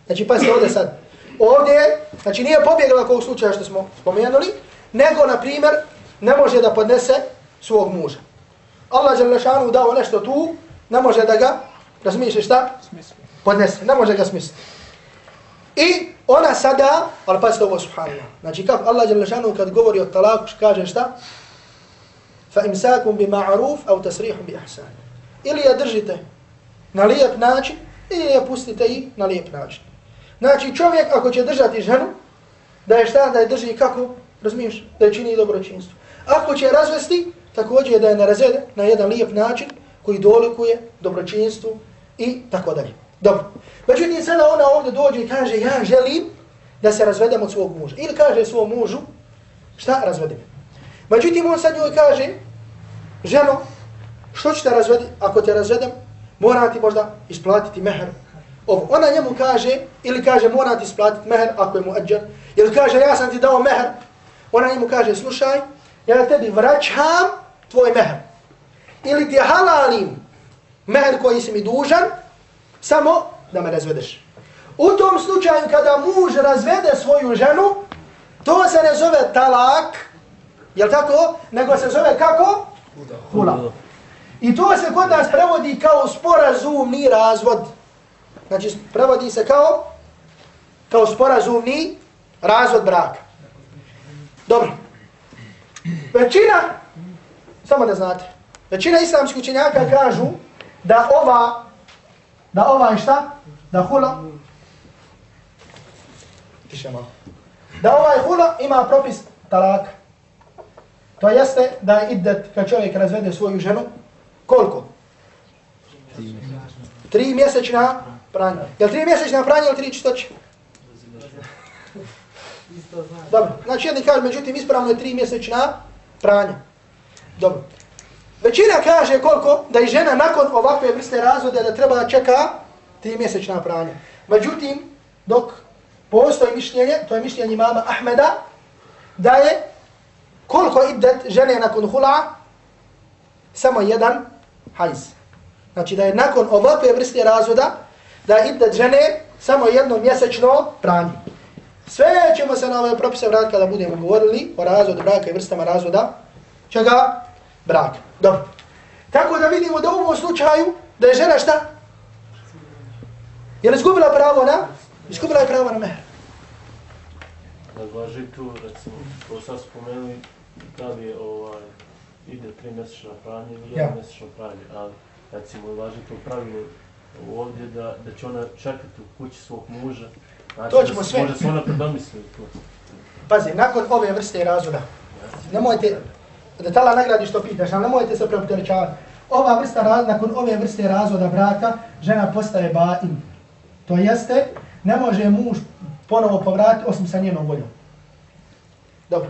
Znači, pa se ovdje sad. Ovdje, znači nije pobjegla kog slučaja što smo spomenuli, nego, na primjer, ne može da podnese svog muža. Allah je lešanu dao nešto tu, ne može da ga, razmišlja šta? Podnese, ne može ga smisliti. I ona sada, ali pa ovo subhanallah, znači kako Allah je lešanu kad govori o talaku, kaže šta? Fa imsakum bi ma'ruf, au tasrihum bi ahsan. Ili je držite na lijep način, ili je pustite i na lijep način. Znači čovjek ako će držati ženu, da je šta, da je drži kako, razumiješ, da je čini dobročinstvo. Ako će razvesti, također da je ne razvede na jedan lijep način koji dolikuje dobročinstvu i tako dalje. Dobro. Međutim, sada ona ovdje dođe i kaže, ja želim da se razvedem od svog muža. Ili kaže svom mužu, šta razvedi me. Međutim, on sad njoj kaže, ženo, što ću te razvedi? Ako te razvedem, mora ti možda isplatiti meher. Ovo. Ona njemu kaže, ili kaže, mora ti isplatiti meher ako je mu ađer. Ili kaže, ja sam ti dao meher. Ona njemu kaže, slušaj, ja tebi vraćam tvoj meher. Ili ti halalim meher koji si mi dužan, samo da me razvedeš. U tom slučaju kada muž razvede svoju ženu, to se ne zove talak, jel tako? Nego se zove kako? Hula. I to se kod nas prevodi kao sporazumni razvod. Znači, prevodi se kao kao sporazumni razvod braka. Dobro. Većina, samo da znate, većina islamskih učenjaka kažu da ova, da ova šta? Da hula, tiše malo, da ovaj hula ima propis talaka. To jeste da je iddet kad čovjek razvede svoju ženu, koliko? Tri mjesečna pranja. Je li tri mjesečna pranja ili tri čistoće? Dobro, znači jedni kaže, međutim, ispravno je tri mjesečna pranja. Dobro. Većina kaže koliko da i žena nakon ovakve vrste razvode da treba da čeka tri mjesečna pranja. Međutim, dok postoji mišljenje, to je mišljenje mama Ahmeda, da je koliko iddet žene nakon hula, samo jedan hajz. Znači da je nakon ovakve vrste razvoda, da je iddet žene samo jedno mjesečno pranje. Sve ćemo se na ove propise vratiti kada budemo govorili o razvodu braka i vrstama razvoda. Čega? Braka. Dobro. Tako da vidimo da u ovom slučaju, da je žena šta? Je li izgubila pravo na? Izgubila je pravo na mehr. Razlaži tu, recimo, ko sad spomenuli, da li je ovaj, ide tri mjesečna pranje ili Ja. jedan mjesečno pranje, ali recimo važi to pravilo ovdje da, da će ona čekati u kući svog muža. Znači, To ćemo da se- sve. Može se ona predomisliti. Pazi, nakon ove vrste razvoda, nemojte, da tala nagradi što pitaš, ali nemojte se preopterećavati. Ova vrsta, raz- nakon ove vrste razvoda braka, žena postaje bain. To jeste, ne može muž ponovo povratiti osim sa njenom voljom. Dobro,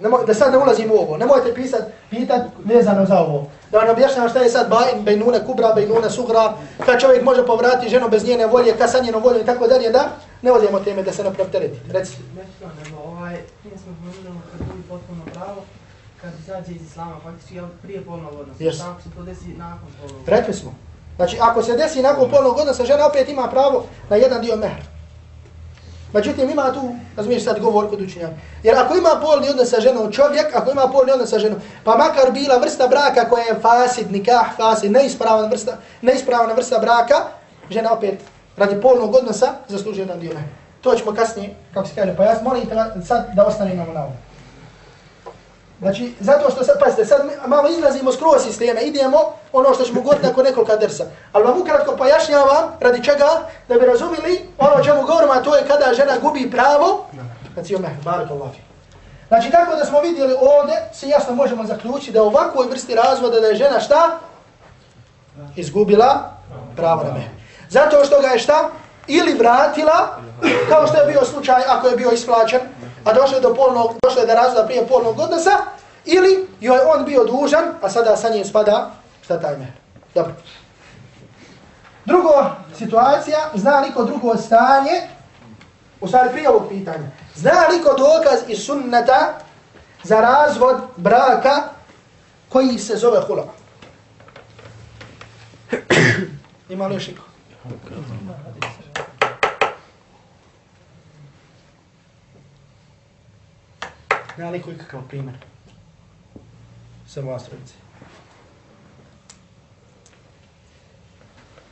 Nemo, da sad ne ulazim u ovo, nemojte pisat, pitat vezano za ovo. Da vam objašnjam šta je sad bain, bejnune kubra, bejnune sugra, kad čovjek može povratiti ženu bez njene volje, kad sa njenom voljom i tako dalje, da ne ulazimo teme da se ne preoptereti. Reci. Nešto, nego ovaj, mi smo govorili ono, kad budi potpuno pravo, kad izađe iz islama, faktički je prije polnog odnosa. Yes. Tako se to desi nakon polnog odnosa. Rekli smo. Znači, ako se desi nakon polnog odnosa, žena opet ima pravo na jedan dio mehra. Međutim, ima tu, razumiješ sad govor kod učenjaka. Jer ako ima polni odnos sa ženom čovjek, ako ima polni odnos sa ženom, pa makar bila vrsta braka koja je fasid, nikah, fasid, neispravan vrsta, neispravna vrsta braka, žena opet radi polnog odnosa zaslužuje jedan dio mehra. To ćemo kasnije, kako se kaže, pa ja molim sad da ostane imamo na ovom. Znači, zato što sad, pazite, sad malo izlazimo skroz iz teme, idemo ono što ćemo govoriti nakon nekoliko dersa. Ali vam ukratko pojašnjavam, radi čega, da bi razumili ono o čemu govorimo, a to je kada žena gubi pravo, znači ome, barak Allah. Znači, tako da smo vidjeli ovdje, se jasno možemo zaključiti da u ovakvoj vrsti razvoda da je žena šta? Izgubila pravo na me. Zato što ga je šta? Ili vratila, kao što je bio slučaj ako je bio isplaćen, a došlo je do polnog, došlo je do razvoda prije polnog odnosa, ili joj on bio dužan, a sada sa njim spada šta taj mehr. Dobro. Drugo situacija, zna li ko drugo stanje, u stvari prije ovog pitanja, zna li ko dokaz iz sunneta za razvod braka koji se zove hula? Ima li još iko? Nema liko ikakav primjer. Samo vas trojice.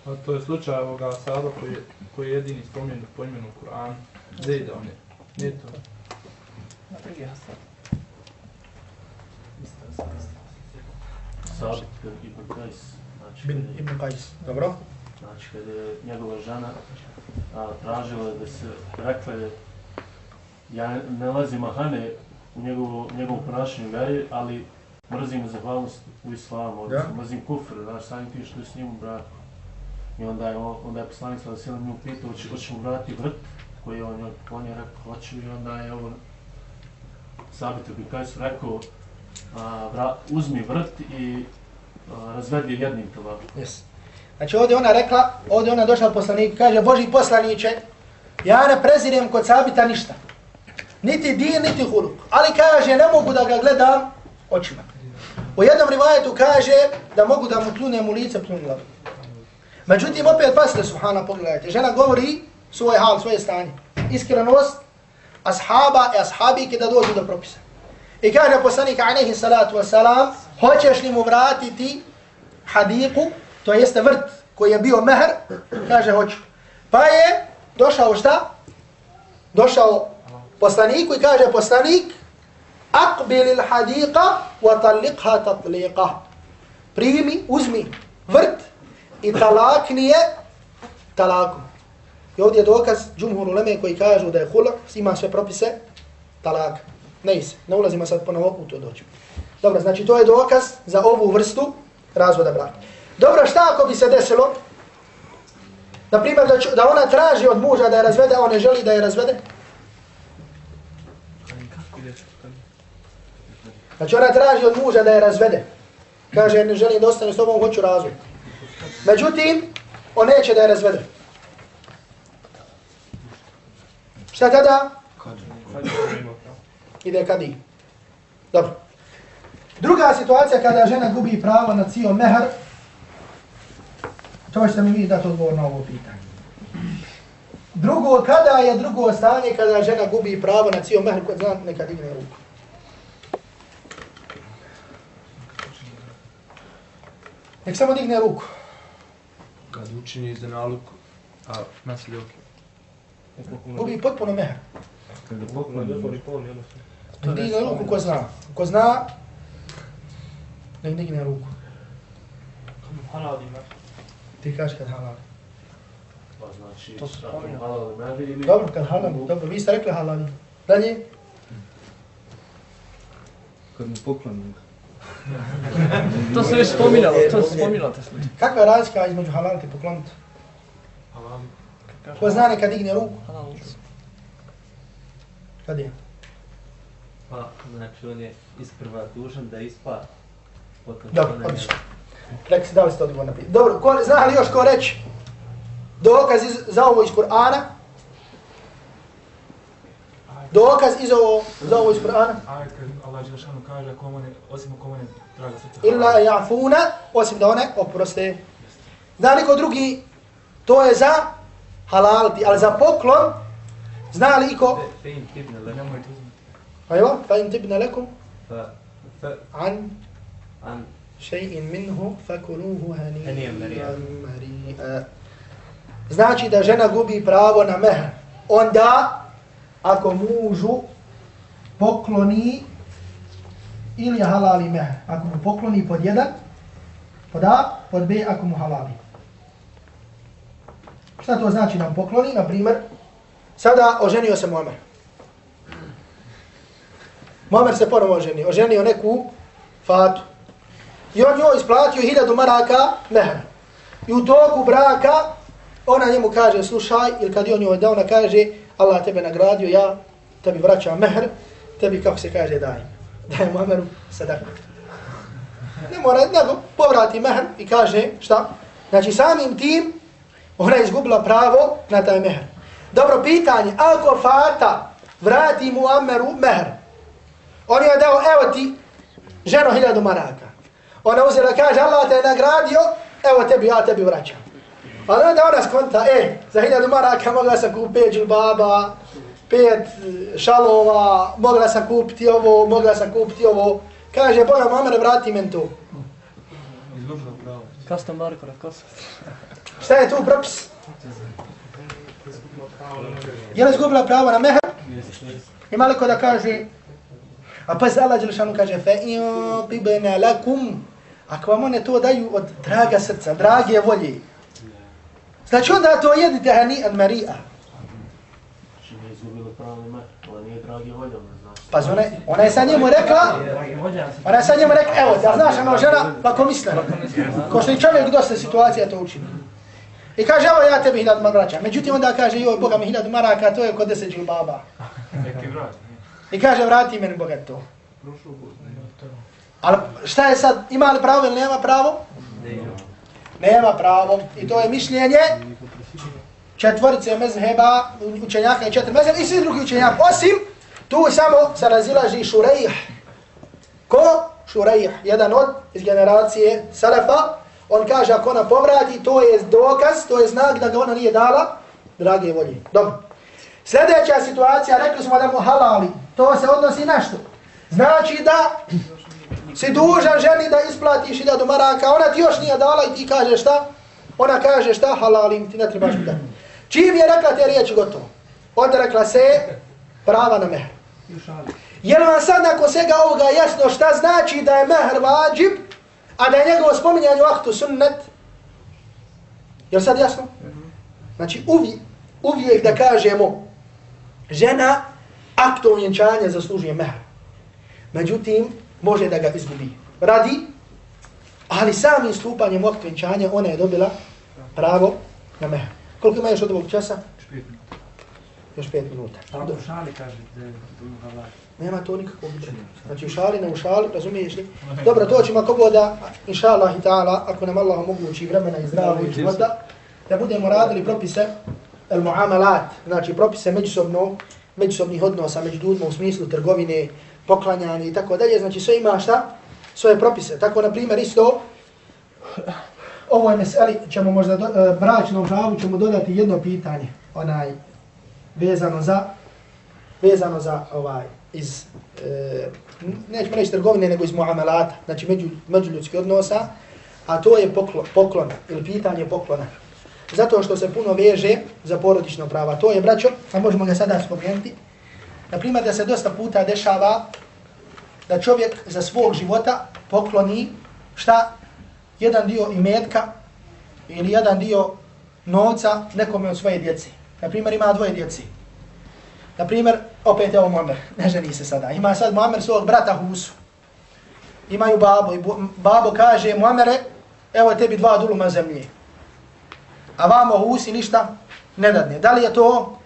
A to je slučaj ovoga Saba koji, je- koji je jedini spomenut po imenu Kur'an. Zejda on je. Nije to. Sabit ibn Kajs. Znači, Bin Ibn Qais. Dobro? Znači, kada je njegova žena a, tražila da se rekla je ja ne lazim mahane u njegovu, njegovu ponašanju veri, ali mrzim zahvalnost u islamu, odnosno mrzim kufr, znaš, samim tim što je s njim u braku. I onda je, on, onda je poslanik sada sila nju pitao, hoće, hoće mu vratiti vrt, koji je on, on je rekao, hoću, i onda je ovo, Sabit bi kaj su rekao, a, vra, uzmi vrt i a, razvedi jednim talakom. Yes. Znači ovdje ona rekla, ovdje ona došla poslanik, kaže Boži poslaniće, ja ne prezirem kod sabita ništa. Niti din, niti huluk. Ali kaže, ne mogu da ga gledam očima. U jednom rivajetu kaže da mogu da mu pljunem u lice, tlunem glavu. Međutim, opet pasite, subhana, pogledajte. Žena govori svoj hal, svoje stanje. Iskrenost ashaba i ashabike da dođu do propisa. I kaže poslanik, alaihi salatu wasalam, hoćeš li mu vratiti hadiku, to jeste vrt koji je bio mehr, kaže hoću. Pa je došao šta? Došao poslaniku i kaže poslanik, aqbil il hadiqa wa talliqha tatliqa. Primi, uzmi vrt i talakni je talakom. I ovdje je dokaz džumhur uleme koji kažu da je hulak, ima sve propise talaka. Ne se, ne ulazimo sad ponovo u to doću. Dobro, znači to je dokaz za ovu vrstu razvoda braka. Dobro, šta ako bi se desilo? Naprimjer, da, ću- da ona traži od muža da je razvede, a on ne želi da je razvede? Znači ona traži od muža da je razvede. Kaže, ne želim da ostane s tobom, hoću razvod. Međutim, on neće da je razvede. Šta tada? Ide kadi. Dobro. Druga situacija kada žena gubi pravo na cijel mehar, to ćete mi vi dati odgovor na ovo pitanje. Drugo, kada je drugo stanje kada žena gubi pravo na cijel mehar, kod zna neka digne ruku. Nek samo digne ruku. Kad učini za naluku, a nasilje ok. Gubi potpuno dozvoli odnosno. Nek digne ruku ko zna. Ko zna, nek digne ruku. Halal ima. Ti kaži kad halal. Pa znači, To spominje. halal ili... Dobro, kad halal. Dobro, vi ste rekli halal. Dalje? kad mu pokloni. To se već spominjalo, to se spominjalo te slučaj. Kakva je razlika između halaliti i pokloniti? Ko zna neka digne ruku? Kad je? Pa, znači on je isprva dužan da ispa, potom Dobro, odlično. Rekli si da li ste odgovor na pitanje. Dobro, ko, zna li još ko reći? Dokaz iz, za ovo iz Kur'ana? Dokaz iz ovo, za ovo iz Kur'ana? Ajde, kad Allah Đelšanu kaže, ako osim ako draga srca. Illa ja'funa, osim da one oproste. Zna li ko drugi? To je za halalti, ali za poklon, zna li iko? Fe im tibne. Ajva, fa in tibna lekum fa, fa, an an, še'in minhu fakuluhu hani'an Hani'an mari'a. mari'a. Znači da žena gubi pravo na mehr. Onda, ako mužu pokloni ili halali mehr. Ako mu pokloni pod jedan, pod A, pod B, ako mu halali. Šta to znači nam pokloni? Na primjer, sada oženio se Muammer. Muammer se ponovo oženio. Oženio neku fatu. I on joj isplatio hiljadu maraka mehra. I u toku braka ona njemu kaže slušaj, ili kad je on joj da ona kaže Allah tebe nagradio, ja tebi vraćam mehr, tebi kako se kaže dajem. Dajem Muammeru sadaku. Ne mora, nego povrati mehr i kaže šta? Znači samim tim ona je izgubila pravo na taj mehr. Dobro pitanje, ako fata vrati mu Ameru mehr, on je dao, evo ti, ženo hiljadu maraka. Ona uzela kaže, Allah te je nagradio, evo tebi, ja tebi vraćam. Ali onda ona skonta, e, za hiljadu maraka mogla sam kupiti pet džilbaba, pet eh, šalova, mogla sam kupiti ovo, mogla sam kupiti ovo. Kaže, Boga, mamere, vrati men to. Izgubila pravo. Custom Marko, kosa. Šta je tu propis? Je li izgubila pravo na mehar? Ima li ko da kaže, a pa se Allah Đelešanu kaže, fe in tibene lakum, ako vam one to daju od draga srca, drage volje, znači onda to jedite hani an marija. Znači nije izgubila pravo na mer, ona nije dragi voljom, ne znam. Pa ona, ona je sad njemu rekla, ona je sad njemu rekla, evo, ja znaš, ono žena, lako misle. Ko što i čovjek dosta situacija to učini. I kaže, evo ja tebi hiljadu maraka. Međutim, onda kaže, joj, Boga mi hiljadu maraka, to je kod deset džilbaba. I kaže, vrati meni Boga to. Ali šta je sad, ima li pravo ili nema pravo? Nema pravo. I to je mišljenje četvorice mezheba, učenjaka i četiri mezheba i svi drugi učenjaka. Osim, tu samo se razilaži Šurejh. Ko? Šurejh, jedan od iz generacije Salafa. On kaže, ako ona povrati, to je dokaz, to je znak da ga ona nije dala, drage volje. Dobro. Sljedeća situacija, rekli smo da mu halali. To se odnosi na što? Znači da si dužan ženi da isplatiš hiljadu maraka, ona ti još nije dala i ti kaže šta? Ona kaže šta halalim, ti ne trebaš mi dati. Čim je rekla te riječi gotovo? Onda rekla se prava na mehr. Je li vam sad nakon svega ovoga jasno šta znači da je mehr vađib, a da je njegovo spominjanje u aktu sunnet? Je li sad jasno? Znači uvijek, uvijek da kažemo žena aktom vjenčanja zaslužuje mehr. Međutim, može da ga izgubi. Radi, ali samim stupanjem u aktu vjenčanja ona je dobila pravo na mehr. Koliko ima još od ovog časa? Još pet minuta. Tako u šali kaže da je. Nema to nikakvog učenja. Znači u šali, ne u šali, razumiješ li? Dobro, to ćemo ako boda, inša Allah i ta'ala, ako nam Allah omogući vremena i zdravo i života, da budemo radili propise el muamalat, znači propise međusobno, međusobnih odnosa među ljudima u smislu trgovine, poklanjanje i tako dalje, znači sve ima šta? Svoje propise. Tako, na primjer, isto, ovo je meseli, ćemo možda, do, uh, bračnom pravu ćemo dodati jedno pitanje, onaj, vezano za, vezano za, ovaj, iz, e, nećemo reći trgovine, nego iz muamalata, znači među, međuljudskih odnosa, a to je poklon, poklon ili pitanje poklona. Zato što se puno veže za porodično prava. To je, braćo, a možemo ga sada spomenuti, na primjer da se dosta puta dešava da čovjek za svog života pokloni šta? Jedan dio imetka ili jedan dio novca nekome od svoje djece. Na primjer ima dvoje djeci. Na primjer, opet je ovo Muammer, ne ženi se sada. Ima sad Muammer svog brata Husu. Imaju babo i babo kaže Muammere, evo tebi dva duluma zemlje. A vamo Husi ništa ne dadne. Da li je to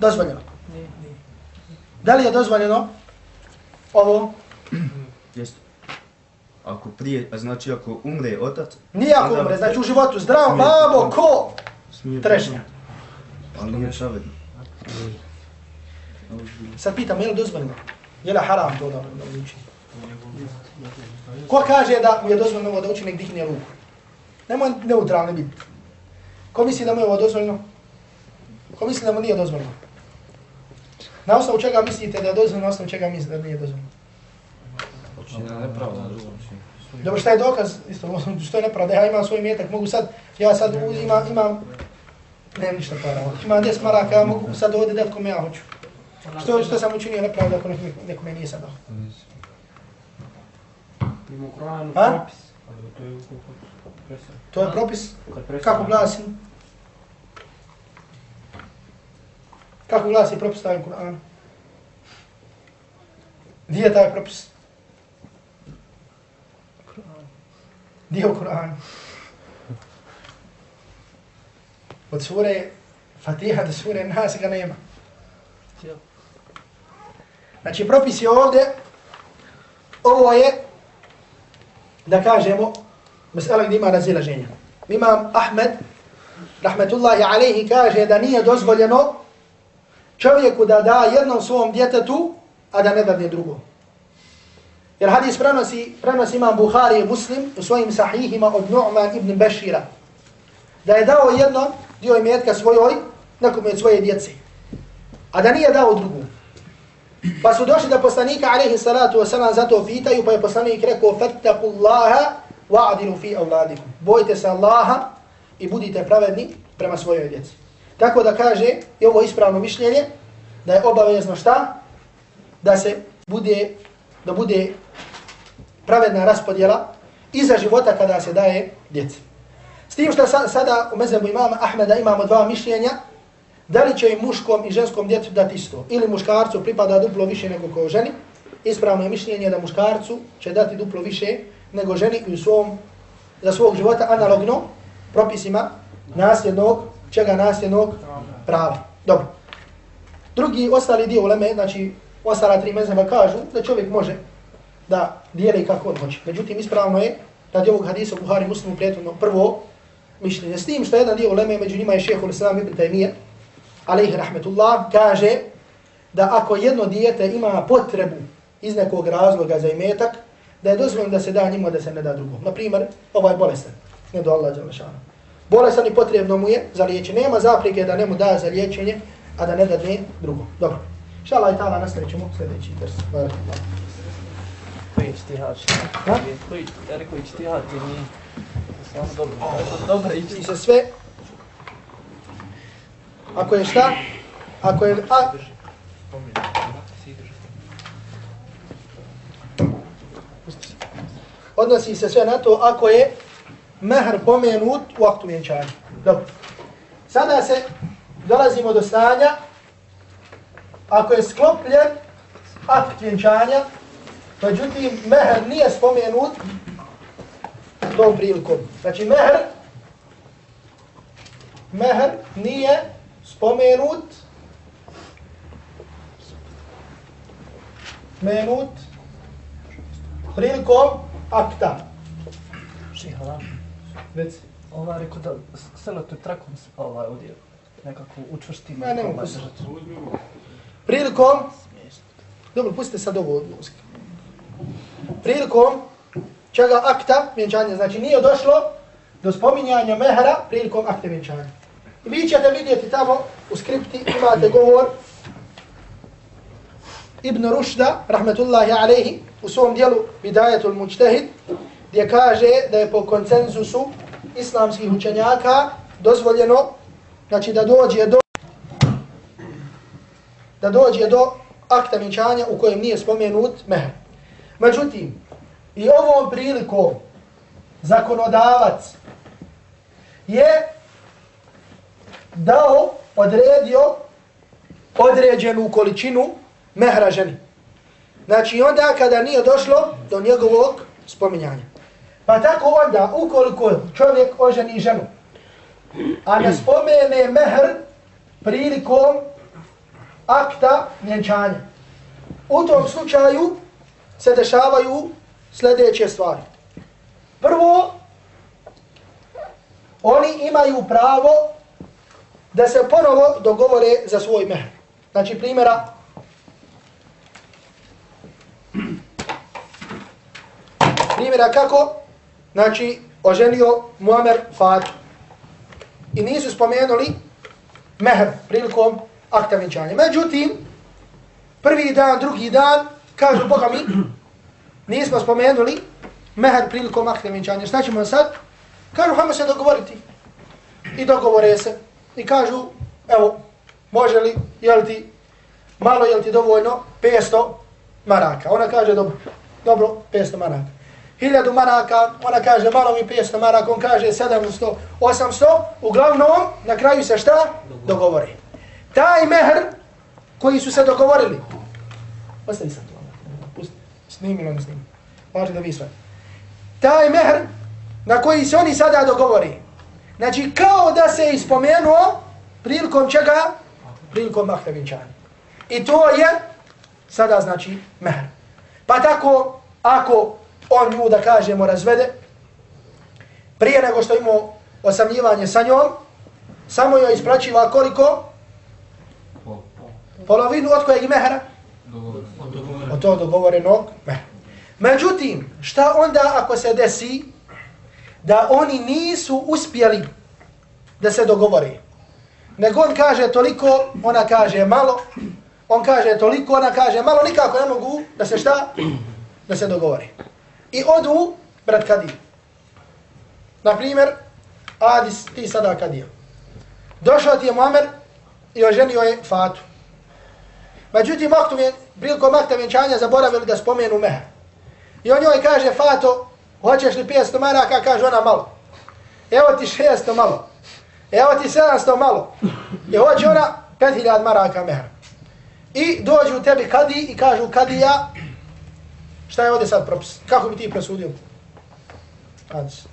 dozvoljeno? Da li je dozvoljeno ovo? Jeste. Ako prije, a znači ako umre otac... Nije ako umre, znači u životu zdrav, babo, ko? Trešnja. Ali nije šavedno. Sad pitam, je li dozvoljeno? Je li haram to da, učini? Ko kaže da mu je dozvoljeno ovo da učini, nek dihne ruku? Nemoj neutralni biti. Ko misli da mu je ovo dozvoljeno? Ko misli da mu nije dozvoljeno? Na osnovu čega mislite da je dozvoljeno, na osnovu čega mislite da nije dozvoljeno? Dobro, šta je dokaz? Isto, što je nepravda? Ja imam svoj mjetak, mogu sad, ja sad imam, imam, nemam ništa para, imam 10 maraka, ja mogu sad ovdje dati kome ja hoću. Što, što sam učinio nepravda ako nekome, nekome nije sad dao? Ima u Koranu A? propis. ali To je propis? Kako glasi? Kako glasi propis taj u Gdje je taj propis? Gdje je u Kur'anu? Od sure Fatiha do sure Nas ga nema. Znači propis je ovdje, ovo je, da kažemo, mesela gdje ima razilaženja. Imam Ahmed, rahmetullahi alaihi, kaže da nije dozvoljeno čovjeku da da jednom svom djetetu, a da ne dadne drugom. Jer hadis prenosi, prenosi imam Buhari i Muslim u svojim sahihima od Nu'man ibn Bešira. Da je dao jedno dio imetka svojoj, nekom od svoje djece. A da nije dao drugu. Pa su došli da poslanika alaihi salatu wasalam zato pitaju, pa je poslanik rekao, fattaku اللَّهَ wa'adilu fi أَوْلَادِكُمْ Bojte se Allaha i budite pravedni prema svojoj djeci. Tako da kaže, i ovo ispravno mišljenje, da je obavezno šta? Da se bude, da bude pravedna raspodjela iza života kada se daje djeci. S tim što sada u mezebu imama Ahmeda imamo dva mišljenja, da li će i muškom i ženskom djetu dati isto, ili muškarcu pripada duplo više nego ko ženi, ispravno je mišljenje da muškarcu će dati duplo više nego ženi u svom, za svog života analogno propisima nasljednog, čega nasljednog prava. Dobro. Drugi, ostali dio uleme, znači ostala tri mezheba kažu da čovjek može da dijeli kako on hoće. Međutim, ispravno je, radi ovog hadisa Buhari muslimu prijetno prvo mišljenje. S tim što jedan dio uleme, među njima je šehol Islam ibn Taymiye, alaihi rahmetullah, kaže da ako jedno dijete ima potrebu iz nekog razloga za imetak, da je dozvoljeno da se da njima, da se ne da drugom. Naprimjer, ovaj bolestan, ne do Allah Đalešana. Bolestan i potrebno mu je za liječenje. Nema zaprike da ne mu da za liječenje, a da ne da ne drugom. Dobro. Šala i ta'ala nastavit ćemo sljedeći drs. Koji štihad? Koji, ja rekao i štihad je. Samo dobro. Dobro, i se sve. Ako je šta? Ako je... A, odnosi se sve na to ako je mehr pomenut u aktu vjenčanja. Dobro. Sada se dolazimo do stanja ako je sklopljen akt vjenčanja, međutim mehr nije spomenut tom prilikom. Znači mehr mehr nije spomenut menut prilikom akta. Šihala. Već. Ova rekao da seletu trakom ovaj ovdje nekako učvrsti. Ne, ne, Prilikom, dobro, pustite sad ovo muziku. Prilikom čega akta vjenčanja, znači nije došlo do spominjanja mehra prilikom akta vjenčanja. I vi ćete vidjeti tamo u skripti imate govor Ibn Rušda, rahmetullahi alaihi, u svom dijelu Bidajatul Mujtahid, gdje kaže da je po koncenzusu islamskih učenjaka dozvoljeno, znači da dođe do da dođe do akta vjenčanja u kojem nije spomenut mehr. Međutim, i ovom prilikom zakonodavac je dao, odredio određenu količinu mehra ženi. Znači onda kada nije došlo do njegovog spominjanja. Pa tako onda, ukoliko čovjek oženi ženu, a ne spomene mehr prilikom akta vjenčanja, u tom slučaju se dešavaju sljedeće stvari. Prvo, oni imaju pravo da se ponovo dogovore za svoj mehr. Znači primjera, primjera kako, znači oženio Muamer Fatu. I nisu spomenuli mehr prilikom akta vjenčanja. Međutim, prvi dan, drugi dan, kažu Boga mi, nismo spomenuli mehr prilikom akta vjenčanja. Šta ćemo sad? Kažu, hajmo se dogovoriti. I dogovore se. I kažu, evo, može li, je li ti, malo je li ti dovoljno, 500 maraka. Ona kaže, dobro, dobro, 500 maraka. Hiljadu maraka, ona kaže, malo mi 500 maraka, on kaže 700, 800, uglavnom, na kraju se šta? Dogovori. Taj mehr koji su se dogovorili, ostavi sam to, pusti, snimi ili ne snimi, važno da vi sve. Taj mehr na koji se oni sada dogovori, znači kao da se ispomenuo prilikom čega? Prilikom mahta vinčanja. I to je sada znači mehr. Pa tako, ako on nju da kažemo razvede, prije nego što imao osamljivanje sa njom, samo joj isplaćiva koliko? Polovinu od kojeg mehra? Od to dogovorenog mehra. Međutim, šta onda ako se desi da oni nisu uspjeli da se dogovore? Nego on kaže toliko, ona kaže malo, on kaže toliko, ona kaže malo, nikako ne mogu da se šta? Da se dogovore. I odu, brat Kadija. Naprimjer, Adi, ti sada Kadija. Došao ti je Muammer i oženio je Fatu. Međutim, prilikom akta vjenčanja zaboravili da spomenu meha. I on njoj kaže, Fato, hoćeš li 500 maraka? Kaže ona malo. Evo ti 600 malo. Evo ti 700 malo. I hoće ona 5000 maraka mehra. I dođu u tebi kadi i kažu kadija, šta je ovdje sad propis? Kako bi ti presudio? Hadis.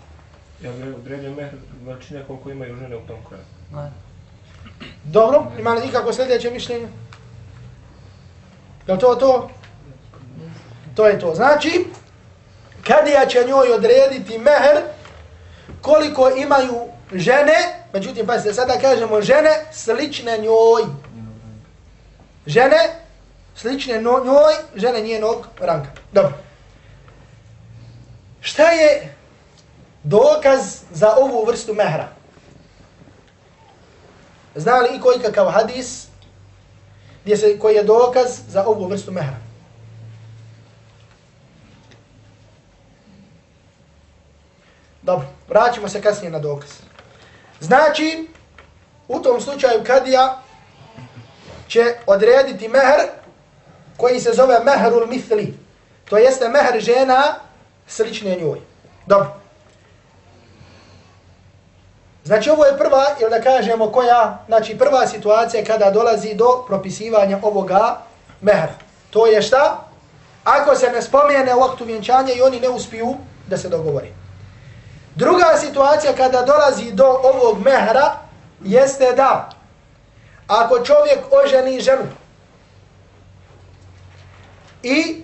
Ja bih odredio mehr, znači nekom ko imaju žene u tom kraju. Dobro, ima li ikako sljedeće mišljenje? Je to to? To je to. Znači, kadija će njoj odrediti meher koliko imaju žene, međutim, pa se sada kažemo žene slične njoj. Žene slične no, njoj, žene njenog ranka. Dobro. Šta je dokaz za ovu vrstu mehra? Zna li i koji kakav hadis gdje se, koji je dokaz za ovu vrstu mehra? Dobro, vraćamo se kasnije na dokaz. Znači, u tom slučaju kadija će odrediti mehr koji se zove mehrul mithli. To jeste mehr žena slične njoj. Dobro. Znači ovo je prva, ili da kažemo koja, znači prva situacija kada dolazi do propisivanja ovoga mehra. To je šta? Ako se ne spomene u aktu vjenčanja i oni ne uspiju da se dogovori. Druga situacija kada dolazi do ovog mehra jeste da ako čovjek oženi ženu i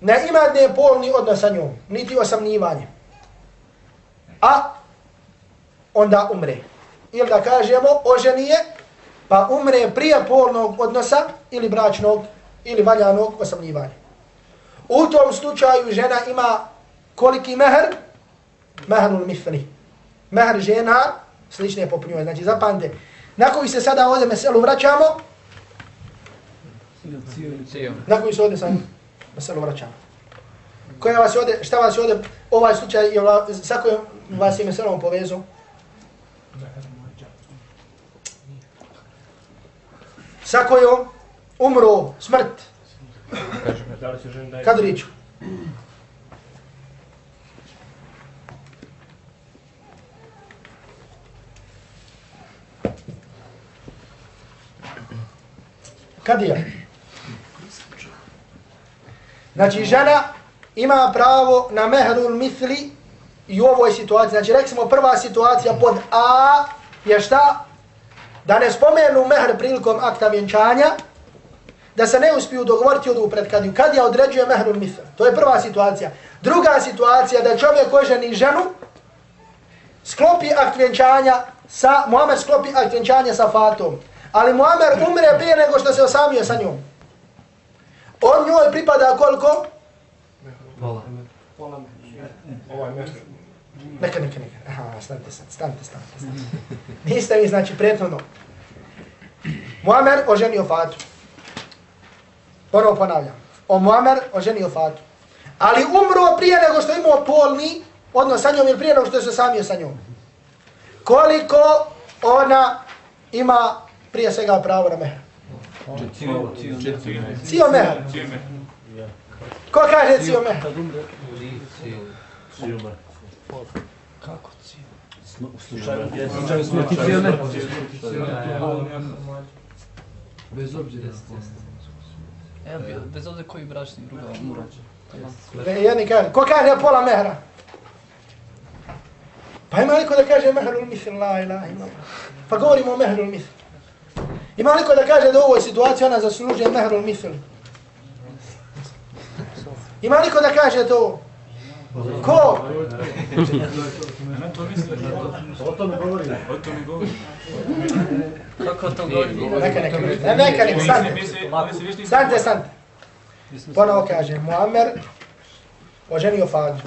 ne ima ne polni odnos sa njom, niti osamnivanje, a onda umre. Ili da kažemo, oženi je, pa umre prije polnog odnosa ili bračnog ili valjanog osamljivanja. U tom slučaju žena ima koliki meher? Mehrul mifli. Meher žena slične poput. Znači zapamte, na koji se sada ovdje meselu vraćamo? Na koji se ovdje sad meselu vraćamo? Koja vas ovdje, šta vas ovdje, ovaj slučaj, je, sa kojom vas je meselom povezao? Sa kojom umro smrt. Kad riču? Znači žena ima pravo na mehrul misli i u ovoj situaciji. Znači rekli smo prva situacija pod A je šta? Da ne spomenu mehr prilikom akta vjenčanja, da se ne uspiju dogovoriti odu pred kadiju. Kadija određuje mehrul mithl. To je prva situacija. Druga situacija da čovjek oženi ženu, sklopi akt vjenčanja sa, Muhammed sklopi akt vjenčanja sa Fatom. Ali Muammer umre prije nego što se osamio sa njom. On njoj pripada koliko? Pola. Ovaj mehr. Neka, neka, neka. Aha, stanite sad, stanite, stanite. stanite. Niste mi, znači, prethodno. Muammer oženio Fatu. Ponovo ponavljam. O Muammer oženio Fatu. Ali umro prije nego što imao polni odnos sa njom ili prije nego što se samio sa njom. Koliko ona ima prije svega pravo na mehr? Cio mehr. Ko kaže cio mehr? Kako? U slučaju smrti cijel ne. Bez obzira. Evo, bez obzira koji bračni druga umro. E, jedni kaže, ko kaže pola mehra? Pa ima liko da kaže mehrul mithl, la ilaha illa Pa govorimo o mehrul mithl. Ima liko da kaže da u ovoj situaciji ona zaslužuje mehrul mithl. Ima liko da kaže to? Ko? O tome govori. O tome govori. Kako to govori? Neka, neka, neka, neka, neka, stante. Stante, stante. Ponovo kaže, Muammer oženio Fadu.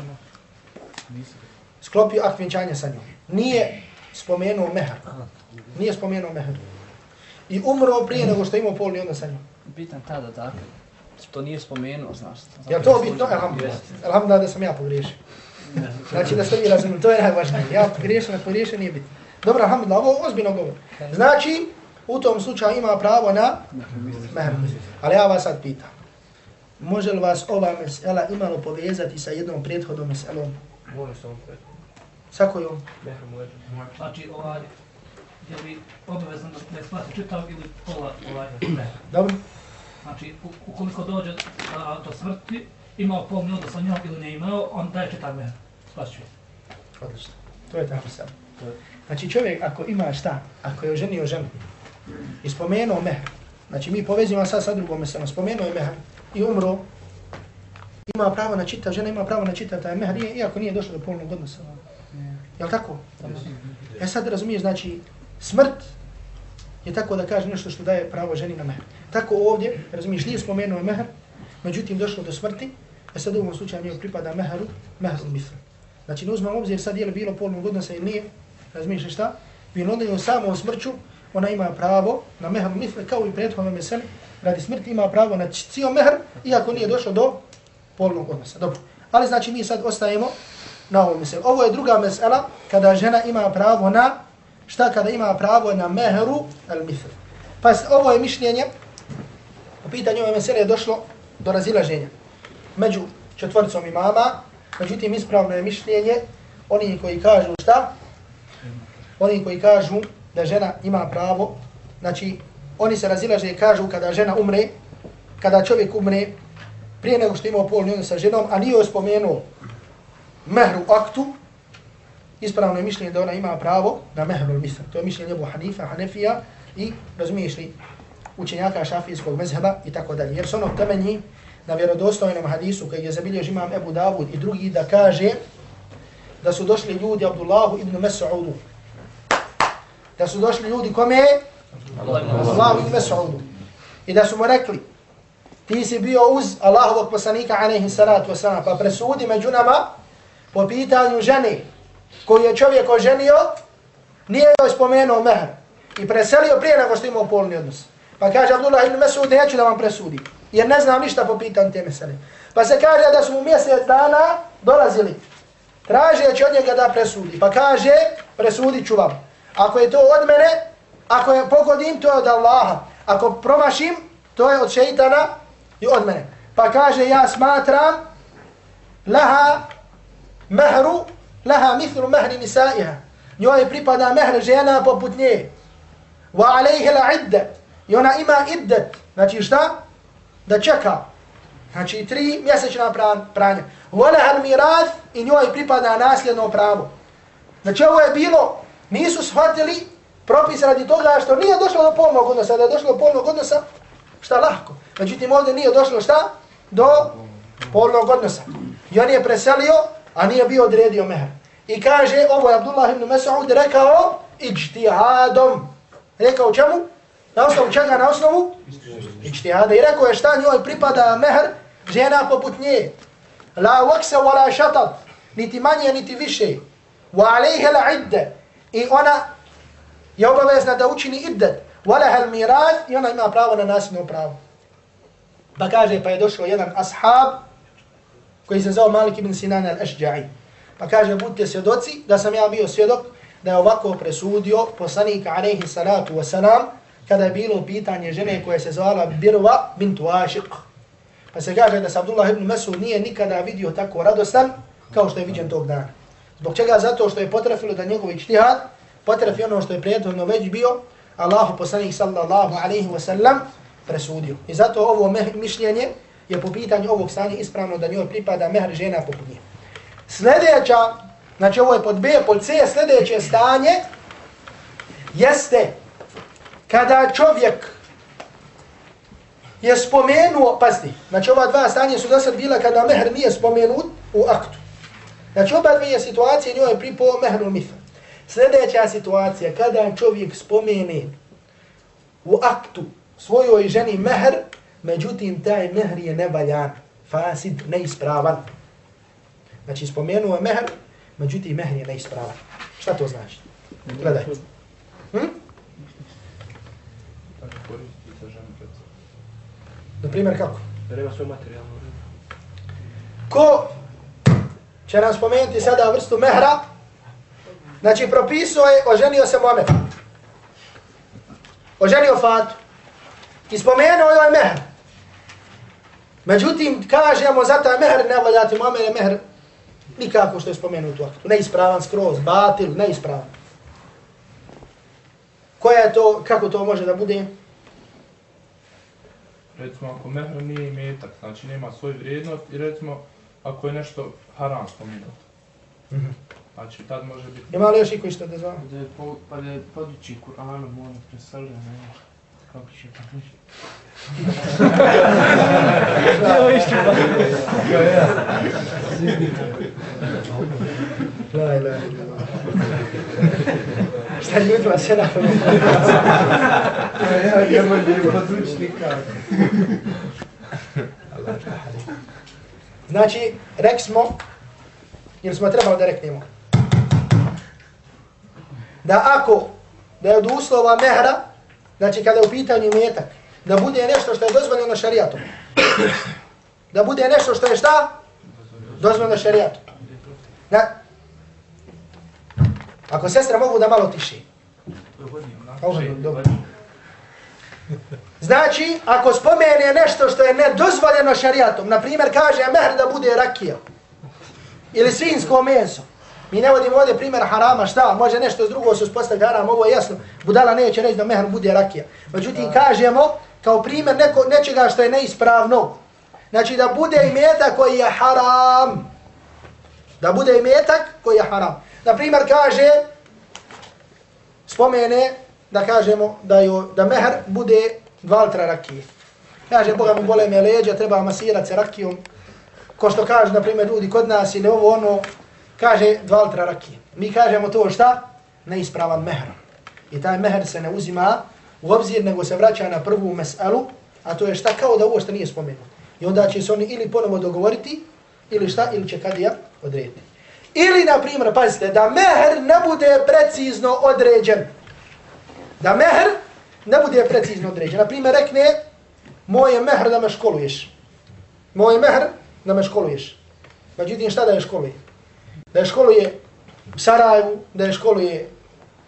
Sklopio akt vjenčanja sa njom. Nije spomenuo mehar. Nije spomenuo mehar. I umro prije nego što imao polni odnos sa njom. Bitan tada, dakle. To nije spomenuo, znaš. Je to bitno? Alhamdulillah. Alhamdulillah da sam ja pogriješio. Znači da ste vi razumili, to je najvažnije. Ja pogriješio, ne pogriješio, nije bitno. Dobro, alhamdulillah, ovo ozbiljno govor. Znači, u tom slučaju ima pravo na. Ali ja vas sad pitam. Može li vas ova mesela imalo povezati sa jednom prethodnom meselom? Može samo pred. Sa kojom? Znači, ovaj, je li obavezno da ne splati čitav ili pola ovaj ne. Dobro. Znači, ukoliko dođe a, do smrti, imao polni odnos sa njom ili ne imao, on daje čitav mehr. Splaćuje. Odlično. To je tako sam. Znači čovjek ako ima šta, ako je oženio ženu i spomenuo mehr, znači mi povezimo sad sa drugom meselom, spomenuo je mehr i umro, ima pravo na čitav, žena ima pravo na čitav taj mehr, i- iako nije došlo do polnog odnosa. Jel tako? E sad razumiješ, znači, smrt je tako da kaže nešto što daje pravo ženi na mehr. Tako ovdje, razumiješ, nije spomenuo je mehr, međutim došlo do smrti, a sad u ovom slučaju njoj pripada mehru, mehru misl. Znači ne uzmem obzir sad je li bilo polnog odnosa ili nije, razumiješ šta? Bilo onda je u samom smrću, ona ima pravo na mehru misl, kao i prethodno meseli, radi smrti ima pravo na cijel mehr, iako nije došlo do polnog odnosa. Dobro. Ali znači mi sad ostajemo na ovom meselu. Ovo je druga mesela kada žena ima pravo na šta kada ima pravo na mehru al mithl. Pa ovo je mišljenje u pitanju ove mesele je došlo do razilaženja među četvoricom imama, međutim ispravno je mišljenje oni koji kažu šta? Oni koji kažu da žena ima pravo, znači oni se razilaže i kažu kada žena umre, kada čovjek umre, prije nego što imao polni odnos sa ženom, a nije joj spomenuo mehru aktu, ispravno je mišljenje da ona ima pravo na mehrul misl. To je mišljenje Abu Hanifa, Hanefija i, razumiješ li, učenjaka šafijskog mezheba i tako dalje. Jer se ono temelji na vjerodostojnom hadisu koji je zabilježi imam Ebu Davud i drugi da kaže da su došli ljudi Abdullahu ibn Mas'udu. Da su došli ljudi kome? Abdullahu ibn Mas'udu. I da su mu rekli, ti si bio uz Allahovog poslanika alaihi salatu wasalam, pa presudi među nama po pitanju žene koju je čovjek oženio, nije joj spomenuo mehr i preselio prije nego što imao polni odnos. Pa kaže Abdullah ibn Mas'ud, neću da vam presudi, jer ne znam ništa po pitanju te mesele. Pa se kaže da su mu mjesec dana dolazili, tražeći od njega da presudi. Pa kaže, presudit ću vam. Ako je to od mene, ako je pogodim, to je od Allaha. Ako promašim, to je od šeitana i od mene. Pa kaže, ja smatram laha mehru, laha mithlu mahri nisaiha. Njoj pripada mehr žena poput nje. Wa alejhe la idde. I ona ima iddet. Znači šta? Da čeka. Znači tri mjesečna pran, pranja. Wala al mirad i njoj pripada nasljedno pravo. Znači ovo je bilo, nisu shvatili propis radi toga što nije došlo do polnog odnosa, da je došlo do polnog odnosa, šta lahko. Međutim ovdje nije došlo šta? Do polnog odnosa. I on je preselio, a nije bio odredio mehr. I kaže, ovo je Abdullah ibn Mas'ud rekao, ičtihadom. Rekao čemu? Na osnovu čega? Na osnovu? Ičtihada. I rekao je šta njoj pripada mehr, žena poput nje. La waksa wa la šatat. Niti manje, niti više. Wa alaihe la idde. I ona je obavezna da učini iddet. Wa laha al mirad. I ona ima pravo na nasilno pravo. Pa kaže, pa je došao jedan ashab koji se zao Malik ibn Sinan al-Ashja'i. Pa kaže, budite svjedoci da sam ja bio svjedok da je ovako presudio poslanika alaihi salatu wasalam kada je bilo pitanje žene koja se zvala Birva bintu Ašiq. Pa se kaže da se Abdullah ibn Masud nije nikada vidio tako radostan kao što je viđen tog dana. Zbog čega? Zato što je potrefilo da njegov ičtihad potrefi ono što je prijetno već bio Allahu poslanik sallallahu alaihi wasallam presudio. I zato ovo mišljenje je po pitanju ovog stanja ispravno da njoj pripada mehr žena poput nje. Sljedeća, znači ovo je pod B, pod C, sljedeće stanje jeste kada čovjek je spomenuo, pasti, znači ova dva stanja su dosad bila kada mehr nije spomenut u aktu. Znači oba dvije situacije njoj je pripao mehru mitha. Sljedeća situacija, kada čovjek spomene u aktu svojoj ženi mehr, međutim taj mehr je nevaljan, fasid, neispravan. Znači spomenuo je mehr, međutim mehr je neispravan. Šta to znači? Gledaj. Hm? Na primjer kako? Nema svoj materijalno. Ko će nam spomenuti sada vrstu mehra? Znači propisao je, oženio se Mohamed. Oženio Fatu. I spomenuo je ovaj mehr. Međutim, kažemo za taj mehr ne valjati Mohamed je mehr Nikako što je spomenuto u aktu. Neispravan skroz, batil, neispravan. Koja je to, kako to može da bude? Recimo, ako mehr nije imetak, znači nema svoju vrijednost i recimo, ako je nešto haram spomenuto. Mm -hmm. Znači, tad može biti... Ima li još i koji što da zva? Da je po, pa da je podići Kur'anom, ono preselio, ne znam. Kako će pa ništa. Evo išću ba. La ilaha illallah. Šta ljudima se na prvo? Ja ne mogu podući. Znači, rek smo, jer smo trebali da reknemo, da ako, da je od uslova mehra, znači kada je u pitanju metak, da bude nešto što je dozvoljeno šarijatom. Da bude nešto što je šta? Dozvoljeno šarijatom. Da. Ako sestra mogu da malo tiši. Dobro. Znači, ako spomene nešto što je nedozvoljeno šarijatom, na primjer kaže mehr da bude rakija, ili svinsko meso, mi ne vodimo ovdje primjer harama, šta, može nešto drugo se uspostaviti haram, ovo je jasno, budala neće reći da mehr bude rakija. Međutim, kažemo, kao primjer neko, nečega što je neispravno, znači da bude i metak koji je haram, da bude i metak koji je haram. Na primjer, kaže, spomene, da kažemo da, jo, da mehr bude dva litra rakije. Kaže, Boga mi bole me leđa, treba masirati se rakijom. Ko što kaže, na primjer, ljudi kod nas ili ovo ono, kaže dva litra rakije. Mi kažemo to šta? Neispravan mehr. I taj mehr se ne uzima u obzir, nego se vraća na prvu meselu, a to je šta kao da uošte nije spomenuto. I onda će se oni ili ponovo dogovoriti, ili šta, ili će kadija odrediti. Ili, na primjer, pazite, da mehr ne bude precizno određen. Da mehr ne bude precizno određen. Na primjer, rekne, moje mehr da me školuješ. Moje mehr da me školuješ. Međutim, šta da je školuje? Da je školuje u Sarajevu, da je školuje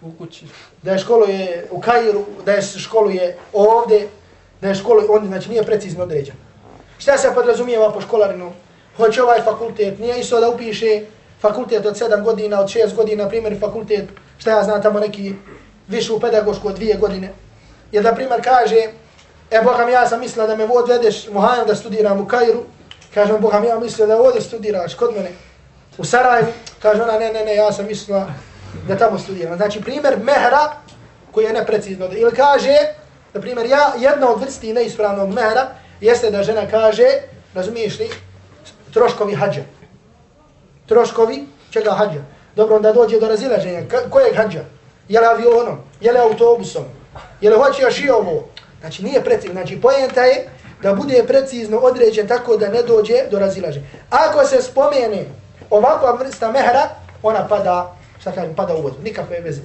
u kući, da je školuje u Kairu, da je školuje ovdje, da je školuje ondje, znači nije precizno određen. Šta se podrazumijeva po školarinu? Hoće ovaj fakultet, nije isto da upiše fakultet od 7 godina, od 6 godina, na primjer fakultet, šta ja znam tamo neki višu pedagošku od 2 godine. Jer da primjer kaže, e Boga mi ja sam mislila da me odvedeš Muhajom da studiram u Kairu, kažem Boga mi ja mislila da ovdje studiraš kod mene u Sarajevu, kaže ona ne, ne, ne, ja sam mislila da tamo studiram. Znači primjer mehra koji je neprecizno. Ili kaže, na primjer, ja, jedna od vrsti neispravnog mehra jeste da žena kaže, razumiješ li, troškovi hađa. Troškovi čega hađa. Dobro, onda dođe do razilaženja. Kojeg hađa? Je li avionom? Je li autobusom? Je li hoće još i ovo? Znači nije precizno. Znači pojenta je da bude precizno određen tako da ne dođe do razilaženja. Ako se spomene ovakva vrsta mehra, ona pada, šta kažem, pada u vodu. Nikakve veze.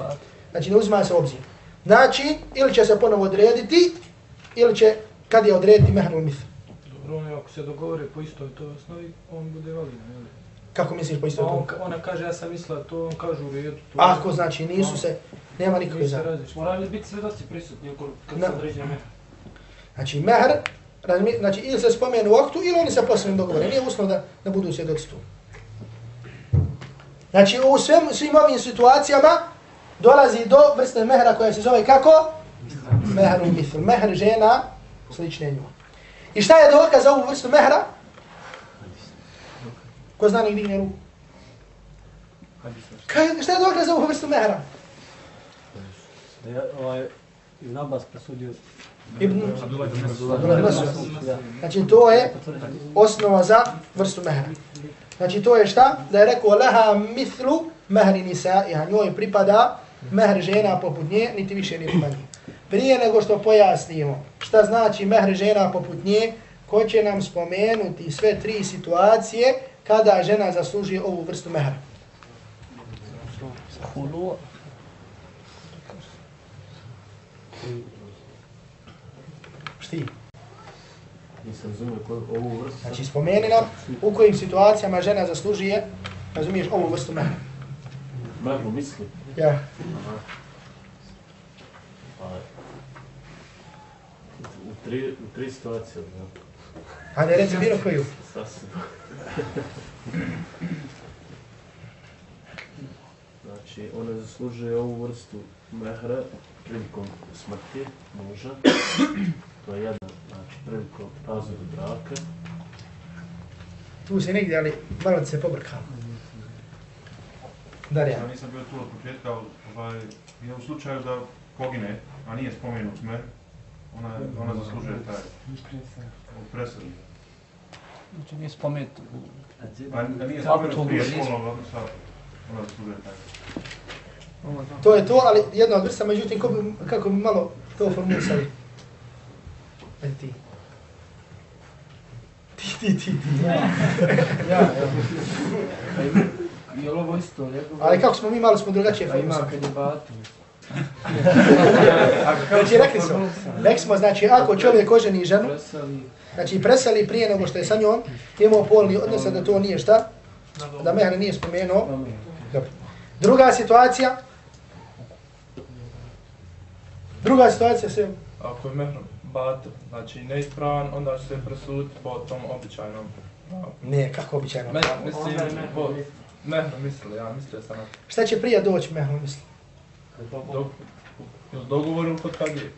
Znači ne uzima se obzir. Znači, ili će se ponovo odrediti, ili će, kad je odrediti mehr u mithu. Dobro, ono, ako se dogovore po istoj to osnovi, on bude validan, jel? Kako misliš po istoj on, Ona kaže, ja sam mislila to, on kaže u redu. To Ako, znači, nisu se, nema nikakve za. Mora li biti svedoci prisutni kad se određuje mehr? Znači, mehr, znači, ili se spomenu u aktu, ili oni se posebno dogovore. Nije uslov da, da budu svjedoci tu. Znači, u svim, svim ovim situacijama dolazi do vrste mehra koja se zove kako? Mehr u mithl. Mehr žena slične nju. I šta je dokaz za ovu vrstu mehra? Ko zna nek digne ruku? Šta je dokaz za ovu vrstu mehra? Da je ovaj Ibn Abbas presudio Ibn Znači to je osnova za vrstu mehra. Znači to je šta? Da je rekao leha mithlu mehri nisa i njoj pripada mehr žena poput nje, niti više niti manje. Prije nego što pojasnimo šta znači mehr žena poput nje, ko će nam spomenuti sve tri situacije kada žena zaslužuje ovu vrstu mehra. Hulu. Šti? Nisam razumio ovu vrstu. Znači spomeni nam u kojim situacijama žena zaslužuje, razumiješ, ovu vrstu mehra. Mehru misli? Ja. Pa, u, tri, u tri situacije, da. Hajde, reci bilo koju. Sasvim. Znači, ona zaslužuje ovu vrstu mehra prilikom smrti muža. To je jedna, znači, prilikom razvoda braka. Tu se negdje, ali malo se pobrkalo. Darija. Ja nisam bio tu od početka, ali ovaj, je u slučaju da pogine, a nije spomenut me, ona, ona zaslužuje taj od presudu. Znači nije spomenut u... A, a nije spomenut prije spolnog odnosa, ona zaslužuje taj. To je to, ali jedna od vrsta, međutim, kako bi malo to formulisali? Ajde ti. Ti, ti, ti, ti. Ja, ja, ja. Je li ovo isto? Ali kako smo mi malo smo drugačije A ima kad je batu. Znači, rekli smo, rekli smo, znači, ako čovjek oženi ženu, znači preseli prije nego što je sa njom, imao polni odnos, da to nije šta? Da mehna nije spomenuo. Dobro. Druga situacija. Druga situacija se... Ako je mehr bat, znači neispravan, onda će se presuditi po tom običajnom. pravu. Ne, kako običajno. Me, mislim, po, mehro mislili, ja mislio sam na to. Šta će prije doći mehnu, mislim? Dok, ili dogovor ili kod kad je?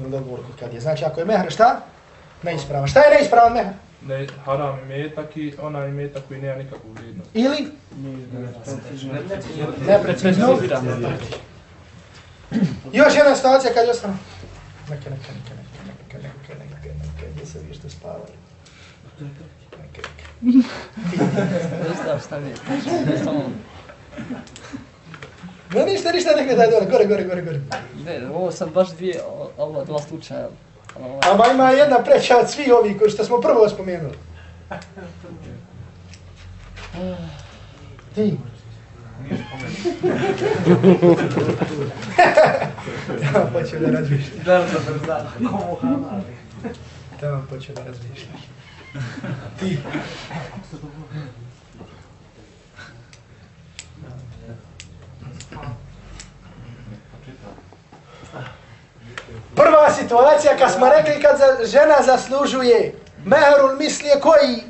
Ili dogovor kod kad je. Znači, ako je mehr šta? Neispravan. Šta je neispravan mehr? Ne, haram imetak i ona imetak koji nema nikakvu vrijednost. Ili? Ne precizno. Još jedna situacija kad je ostalo. Neke, neke, neke, neke, neke, neke, neke, neke, gdje se vi što spavaju? Neke, neke. Ne znam šta mi je. Samo... No ništa, ništa, nek ne daj dole, gore, gore, gore, gore. Ne, ovo sam baš dvije, o- ova dva slučaja. Ovaj, Ama ima jedna preća od svih ovih koji što smo prvo spomenuli. Ti. Tamo počeo da razmišljaš. Brzo, brzo. Komu hamali? Tamo počeo da razmišljaš. Ti. Prva situacija kad smo rekli kad za, žena zaslužuje mehrul mislije koji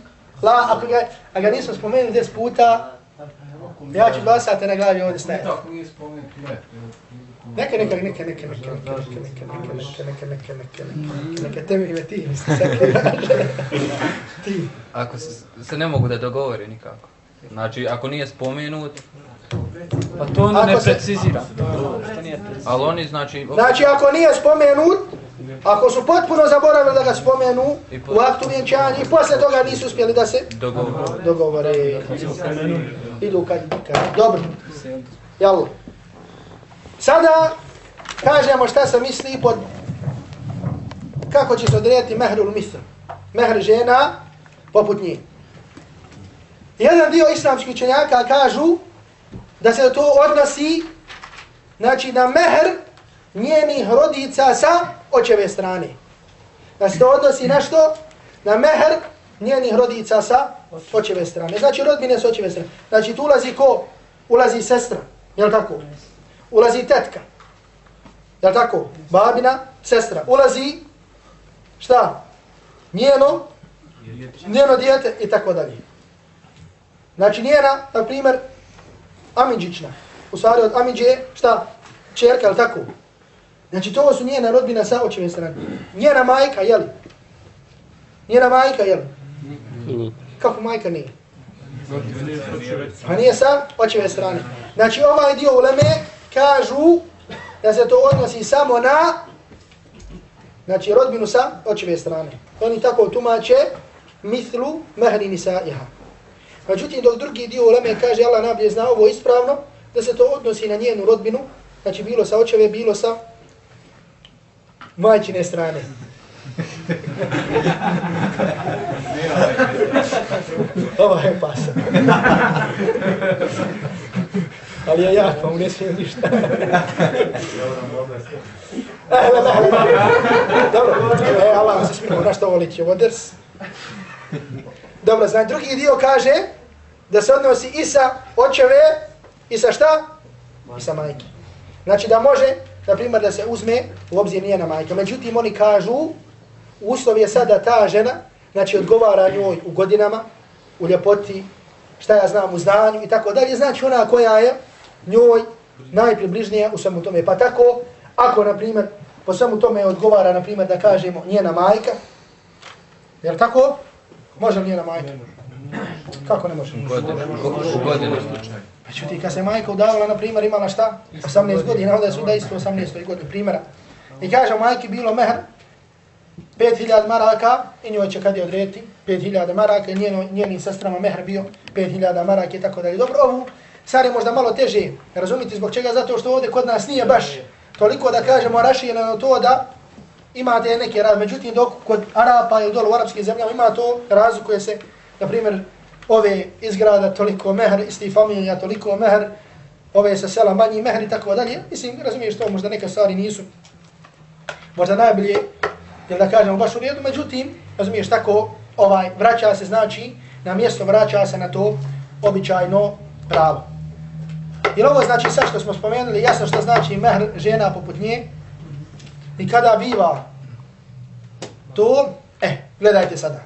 la, ako ga, a ga nismo spomenuli 10 puta, ja ću glasati na glavi ovdje stajati. Tako nije spomenut me. Neke, neke, neke, neke, neke, neke, neke, neke, neke, neke, neke, neke, neke, neke, tebe ime ti, mislim, sad ti. Ako se, se ne mogu da dogovore nikako. Znači, ako nije spomenut, Pa to onda ne precizira. ali oni znači... Znači, ako nije spomenut, ako su potpuno zaboravili da ga spomenu I po- u aktu vjenčanja i posle toga nisu uspjeli da se Dogovor. dogovore. Idu kad, kad. Dobro. Jel? Sada kažemo šta se misli pod kako će se odrediti mehrul misl. Mehr žena poput nje. Jedan dio islamskih učenjaka kažu da se to odnosi znači na mehr njenih rodica sa očeve strane. Da se to odnosi na što? Na mehr njenih rodica sa očeve strane. Znači rodbine sa očeve strane. Znači tu ulazi ko? Ulazi sestra. Jel tako? Ulazi tetka. Jel tako? Babina, sestra. Ulazi šta? Njeno, njeno dijete i tako dalje. Znači njena, na primjer, Amidžićna. U stvari od Amidže je šta? Čerka, jel tako? Znači to su njena rodbina sa očeve strane. Njena majka, jel? Njena majka, jel? Kako majka nije? Pa nije sa očeve strane. Znači ovaj dio uleme kažu da se to odnosi samo na znači rodbinu sa očeve strane. Oni tako tumače mithlu mehri nisaiha. Međutim, dok drugi dio uleme kaže Allah nablje zna ovo ispravno, da se to odnosi na njenu rodbinu, znači bilo sa očeve, bilo sa majčine strane. Ovo je pasa. Ali je jak, pa mu ne smijem ništa. E, dobro, la. Dobro, e, Allah se smije, na što volići, ovo drs. Dobro, znači drugi dio kaže da se odnosi i sa očeve i sa šta? I sa majke. Znači da može, na primjer, da se uzme u obzir njena majka. Međutim, oni kažu, uslov je sada ta žena, znači odgovara njoj u godinama, u ljepoti, šta ja znam, u znanju i tako dalje. Znači ona koja je njoj najpribližnija u svemu tome. Pa tako, ako, na primjer, po svemu tome odgovara, na primjer, da kažemo njena majka, jer tako, može li njena majka? Kako ne može? U godinu slučaju. Pa čuti, kad se majka udavala, na primjer, imala šta? 18 godina, onda je svuda isto 18 godine primjera. I kaže majki bilo mehr 5000 maraka i njoj će kad je odrediti 5000 maraka i njeno, njenim sestrama mehr bio 5000 maraka i tako dalje. Dobro, ovu sad je možda malo teže razumiti zbog čega, zato što ovdje kod nas nije baš toliko da kažemo rašijeno to da imate neke raz. Međutim, dok kod Arapa ili dole u arapskim zemljama ima to razlikuje se, na primjer, ove izgrada toliko mehr, isti familija toliko mehr, ove sa sela manji mehr i tako dalje. Mislim, razumiješ to, možda neke stvari nisu možda najbolje, jel da kažemo baš u redu, međutim, razumiješ tako, ovaj, vraća se znači, na mjesto vraća se na to običajno pravo. Jer ovo znači sad što smo spomenuli, jasno što znači mehr žena poput nje, i kada biva to, eh, gledajte sada.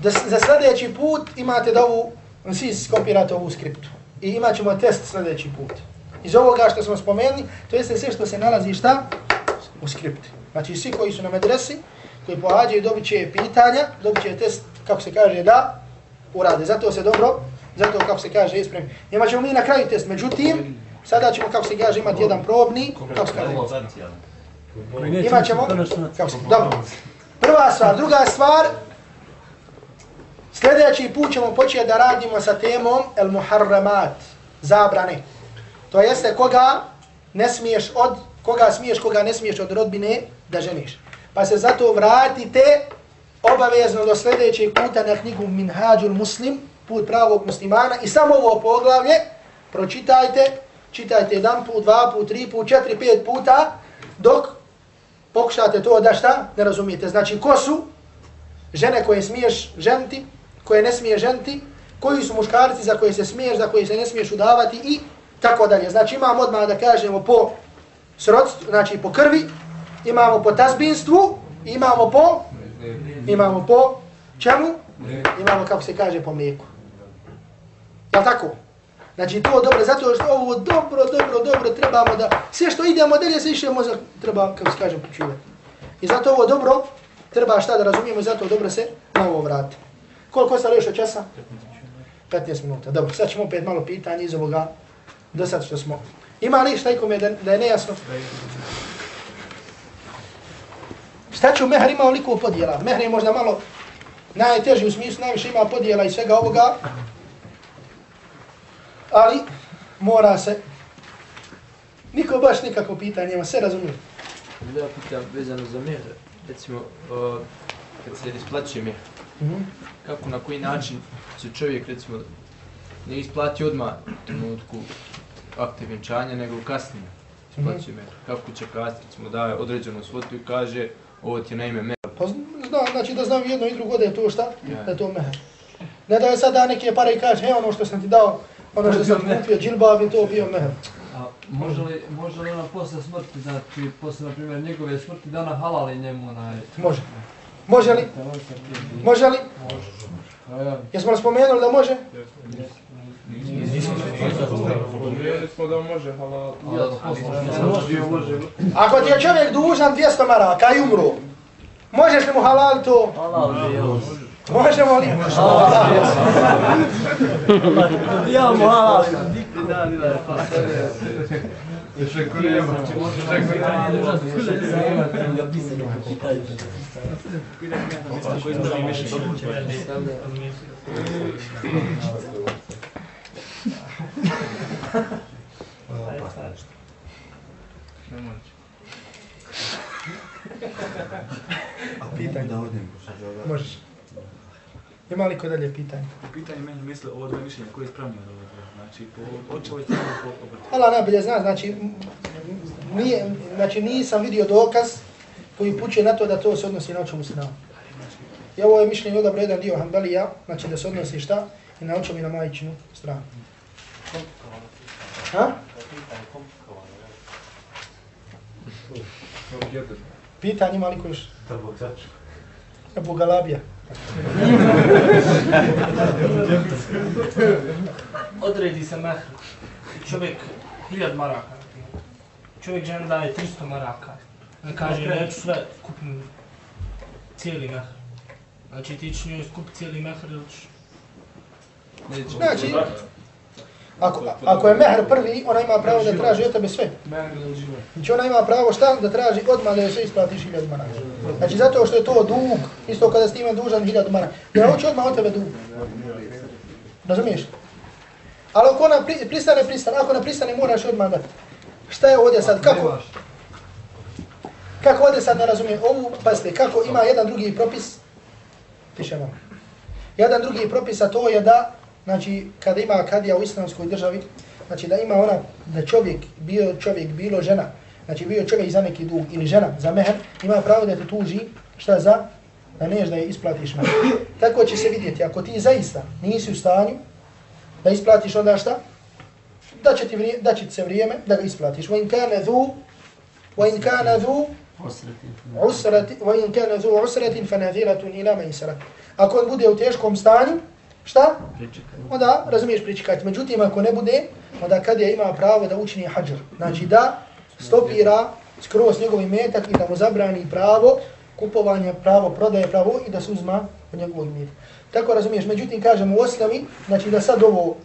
Da, za sljedeći put imate da ovu, svi skopirate ovu skriptu. I imat ćemo test sljedeći put. Iz ovoga što smo spomenuli, to jeste sve što se nalazi šta? u skripti. Znači svi koji su na medresi, koji pohađaju, dobit će pitanja, dobit će test, kako se kaže, da urade. Zato se dobro, zato kako se kaže, ispremi. Imat ćemo mi na kraju test, međutim, sada ćemo, kako se kaže, imati jedan probni, kako se kaže, imat ćemo, kako se, dobro. Prva stvar, druga stvar, sljedeći put ćemo početi da radimo sa temom el muharramat, zabrane. To jeste koga ne smiješ od koga smiješ, koga ne smiješ od rodbine da ženiš. Pa se zato vratite obavezno do sljedećeg puta na knjigu Minhađul Muslim, put pravog muslimana i samo ovo poglavlje pročitajte, čitajte jedan put, dva put, tri put, četiri, pet puta, dok pokušate to da šta ne razumijete. Znači, ko su žene koje smiješ ženiti, koje ne smije ženiti, koji su muškarci za koje se smiješ, za koje se ne smiješ udavati i tako dalje. Znači, imamo odmah da kažemo po srodstvu, znači po krvi, imamo po tazbinstvu, imamo po, imamo po čemu? Imamo, kako se kaže, po mlijeku. Jel tako? Znači to dobro, zato što ovo dobro, dobro, dobro trebamo da, sve što idemo dalje, sve više možda treba, kako se kaže, počivati. I zato ovo dobro, treba šta da razumijemo, zato dobro se na ovo vratimo. Koliko ostalo još od časa? 15 minuta. Dobro, sad ćemo opet malo pitanje iz ovoga, do sad što smo Ima li šta ikome da, da je nejasno? Šta će u mehar ima oliko podijela? Mehar je možda malo najteži u smislu, najviše ima podijela i svega ovoga. Ali mora se Niko baš nikako pitanje, ima sve razumije. Da pitam vezano za mehar, recimo, uh, kad se isplaćuje mehar, -hmm. Kako, na koji način se čovjek, recimo, ne isplati odmah u trenutku akte vjenčanja, nego kasnije isplaćuje mm -hmm. Kako će kasnije, recimo daje određenu svotu i kaže ovo ti je na ime mehr. Pa zna, znači da znam jedno i drugo da je to šta? Ja. Da je to mehr. Ne da je sad da neke pare i kaže, he ono što sam ti dao, ono što sam kupio, džilbab je to bio mehr. A može li, može li ona posle smrti, znači posle, na primjer, njegove smrti, da ona halali njemu onaj... Može. Može li? Može li? Jesmo li spomenuli da može? smo da može halal. Ako ti je čovjek dužan 200 maraka i umru, možeš li mu halal to? Možemo li? Ja mu halal. Jeszcze kurwa, A pitanje da odem, Možeš. Ima li ko dalje pitanje? Pitanje meni misle ovo dvoje mišljenja, koje je ispravnije od ovo Znači, po očevoj strani po obrtu. Allah najbolje zna, znači, nije, znači nisam vidio dokaz koji puće na to da to se odnosi na očemu stranu. I ovo je mišljenje odabro jedan dio Hanbalija, znači da se odnosi šta? I na očemu i na majičinu stranu. Ha? Pitanje ima li ko još? Ebu Galabija. Odredi se mehr. Čovjek 1000 maraka. Čovjek žena daje 300 maraka. On kaže, neću sve, kupim cijeli mehr. Znači ti ćeš njoj skupiti cijeli mehr ili ćeš... Znači, ako, ako je mehr prvi, ona ima pravo da traži od tebe sve. Znači ona ima pravo šta da traži odmah da joj sve isplatiš 1000 maraka. Znači zato što je to dug, isto kada si ima dužan 1000 maraka. Ja hoću odmah od tebe dug. Razumiješ? Ali ako ona pri, pristane, pristane. Ako ona pristane, moraš odmah dati. Šta je ovdje sad? Kako? Kako ovdje sad ne razumijem? Ovu, pazite, kako ima jedan drugi propis? Tiše malo. Jedan drugi propis, a to je da, znači, kada ima kadija u islamskoj državi, znači da ima ona, da čovjek, bio čovjek, bilo žena, znači bio čovjek za neki dug ili žena za meher, ima pravo da te tuži, šta za? Da neš da je isplatiš meher. Tako će se vidjeti, ako ti zaista nisi u stanju da isplatiš onda šta? Da će ti, vrije, da će ti se vrijeme da ga isplatiš. Wa in kana dhu, wa in kana dhu, usrati, wa in kana dhu usratin fanadhiratun ila maisara. Ako on bude u teškom stanju, šta? Onda razumiješ pričekati. Međutim, ako ne bude, onda kad je ima pravo da učini hađar. Znači da stopira skroz njegovi metak i da mu zabrani pravo kupovanja, pravo prodaje, pravo i da se uzma od njegovog metak. Tako razumiješ. Međutim, kažemo u osnovi, znači da sad ovo,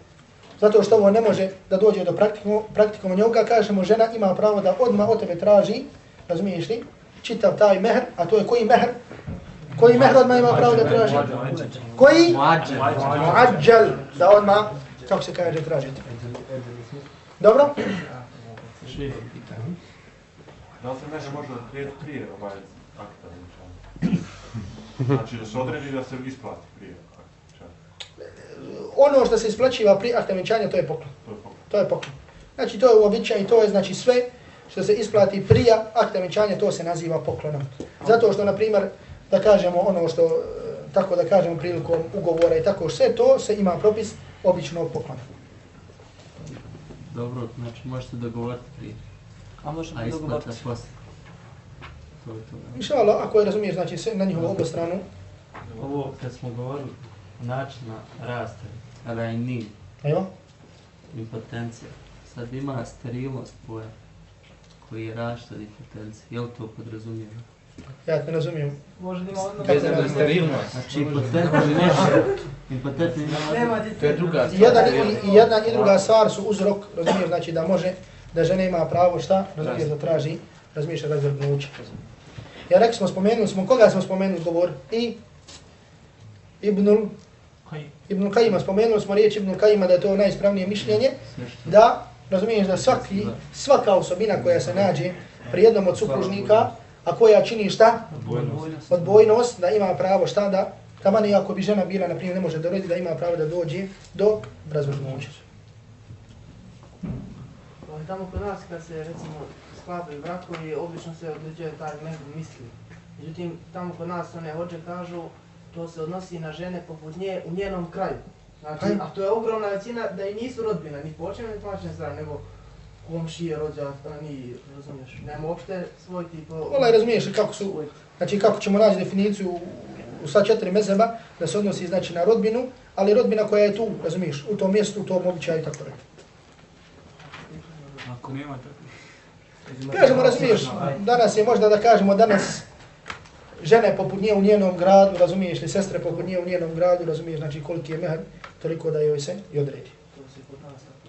zato što ovo ne može da dođe do praktikovanja ovoga, kažemo žena ima pravo da odmah od tebe traži, razumiješ li, čitav taj mehr, a to je koji mehr? Koji mehr odmah ima pravo da traži? Koji? Muadjal. Da odmah, kako se kaže, tražite. Dobro? Da li se mehr može odrediti prije ovaj akta venčanja? Znači da se odredi da se isplati prije Ono što se isplaćiva prije akta venčanja, to je poklon. To je poklon. Znači to je uobičaj i to je znači sve što se isplati prije akta venčanja, to se naziva poklonom. Zato što, na primjer, da kažemo ono što, tako da kažemo prilikom ugovora i tako, sve to se ima propis običnog poklona. Dobro, znači možete dogovoriti prije. A možete A isplata dogovoriti. poslije. To je to. Inša Allah, ako je razumiješ, znači sve na njihovu obostranu, Ovo kad smo govorili načina rasta, kada je nin, evo, impotencija, sad ima sterilnost poja koji je rašta od impotencije. Je li to podrazumijeno? Ja te razumijem. Može da ima odmah... Vezano je sterilnost. Znači impotentni nešto, impotentni Nema nema... To je druga I jedan i, jedna i druga stvar su uzrok, razumiješ, znači da može, da žena ima pravo šta, razumiješ, da traži, razumiješ, razvrgnuće. Ja rekli smo, spomenuli smo, koga smo spomenuli govor? I Ibnul, Ibnul Kajima, spomenuli smo riječ Ibnul Kajima da je to najispravnije mišljenje, da, razumiješ, da svaki, svaka osobina koja se nađe pri jednom od supružnika, a koja čini šta? Odbojnost. Odbojnost, da ima pravo šta da, taman i ako bi žena bila, na primjer, ne može da rodi, da ima pravo da dođe do razvrgnuća. Ali tamo kod nas kad se recimo sklapaju brakovi, obično se određuje taj mehu misli. Međutim, tamo kod nas one hođe kažu to se odnosi na žene poput nje u njenom kraju. Znači, a to je ogromna većina da i nisu rodbina, ni počne, ni plaćne strane, nego komšije, rođaktani, razumiješ, nema uopšte svoj tip... Ola, razumiješ kako su, znači kako ćemo naći definiciju u, u sva četiri mezeba, da se odnosi znači na rodbinu, ali rodbina koja je tu, razumiješ, u tom mjestu, u tom običaju i tako dalje. Ako nema tako... Kažemo, razumiješ, danas je možda da kažemo danas žene poput nje u njenom gradu, razumiješ li, sestre poput nje u njenom gradu, razumiješ, znači koliki je mehar, toliko da joj se i odredi. To se kod nas tako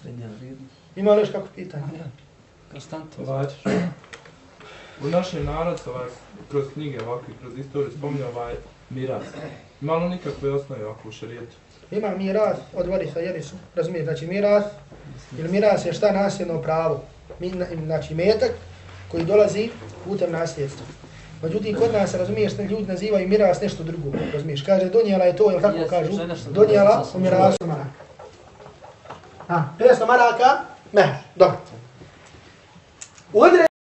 Srednja vrijednost. Ima li još kako pitanje? Konstantno. Ovaj, u našem narodu, ovaj, kroz knjige ovakve, kroz istoriju, spominje ovaj miras. Ima li nikakve osnove ovako u šarijetu? Ima miras od varisa, jeli su, razumiješ, znači miras, ili miras je šta nasljedno pravo, Mi, na- znači metak koji dolazi putem nasljedstva. Međutim, kod nas, razumiješ, ne ljudi nazivaju miras nešto drugo, razumiješ, kaže donijela je to, jel tako kažu, donijela u mirasu maraka. A, 500 maraka, mehr, dobro. Odre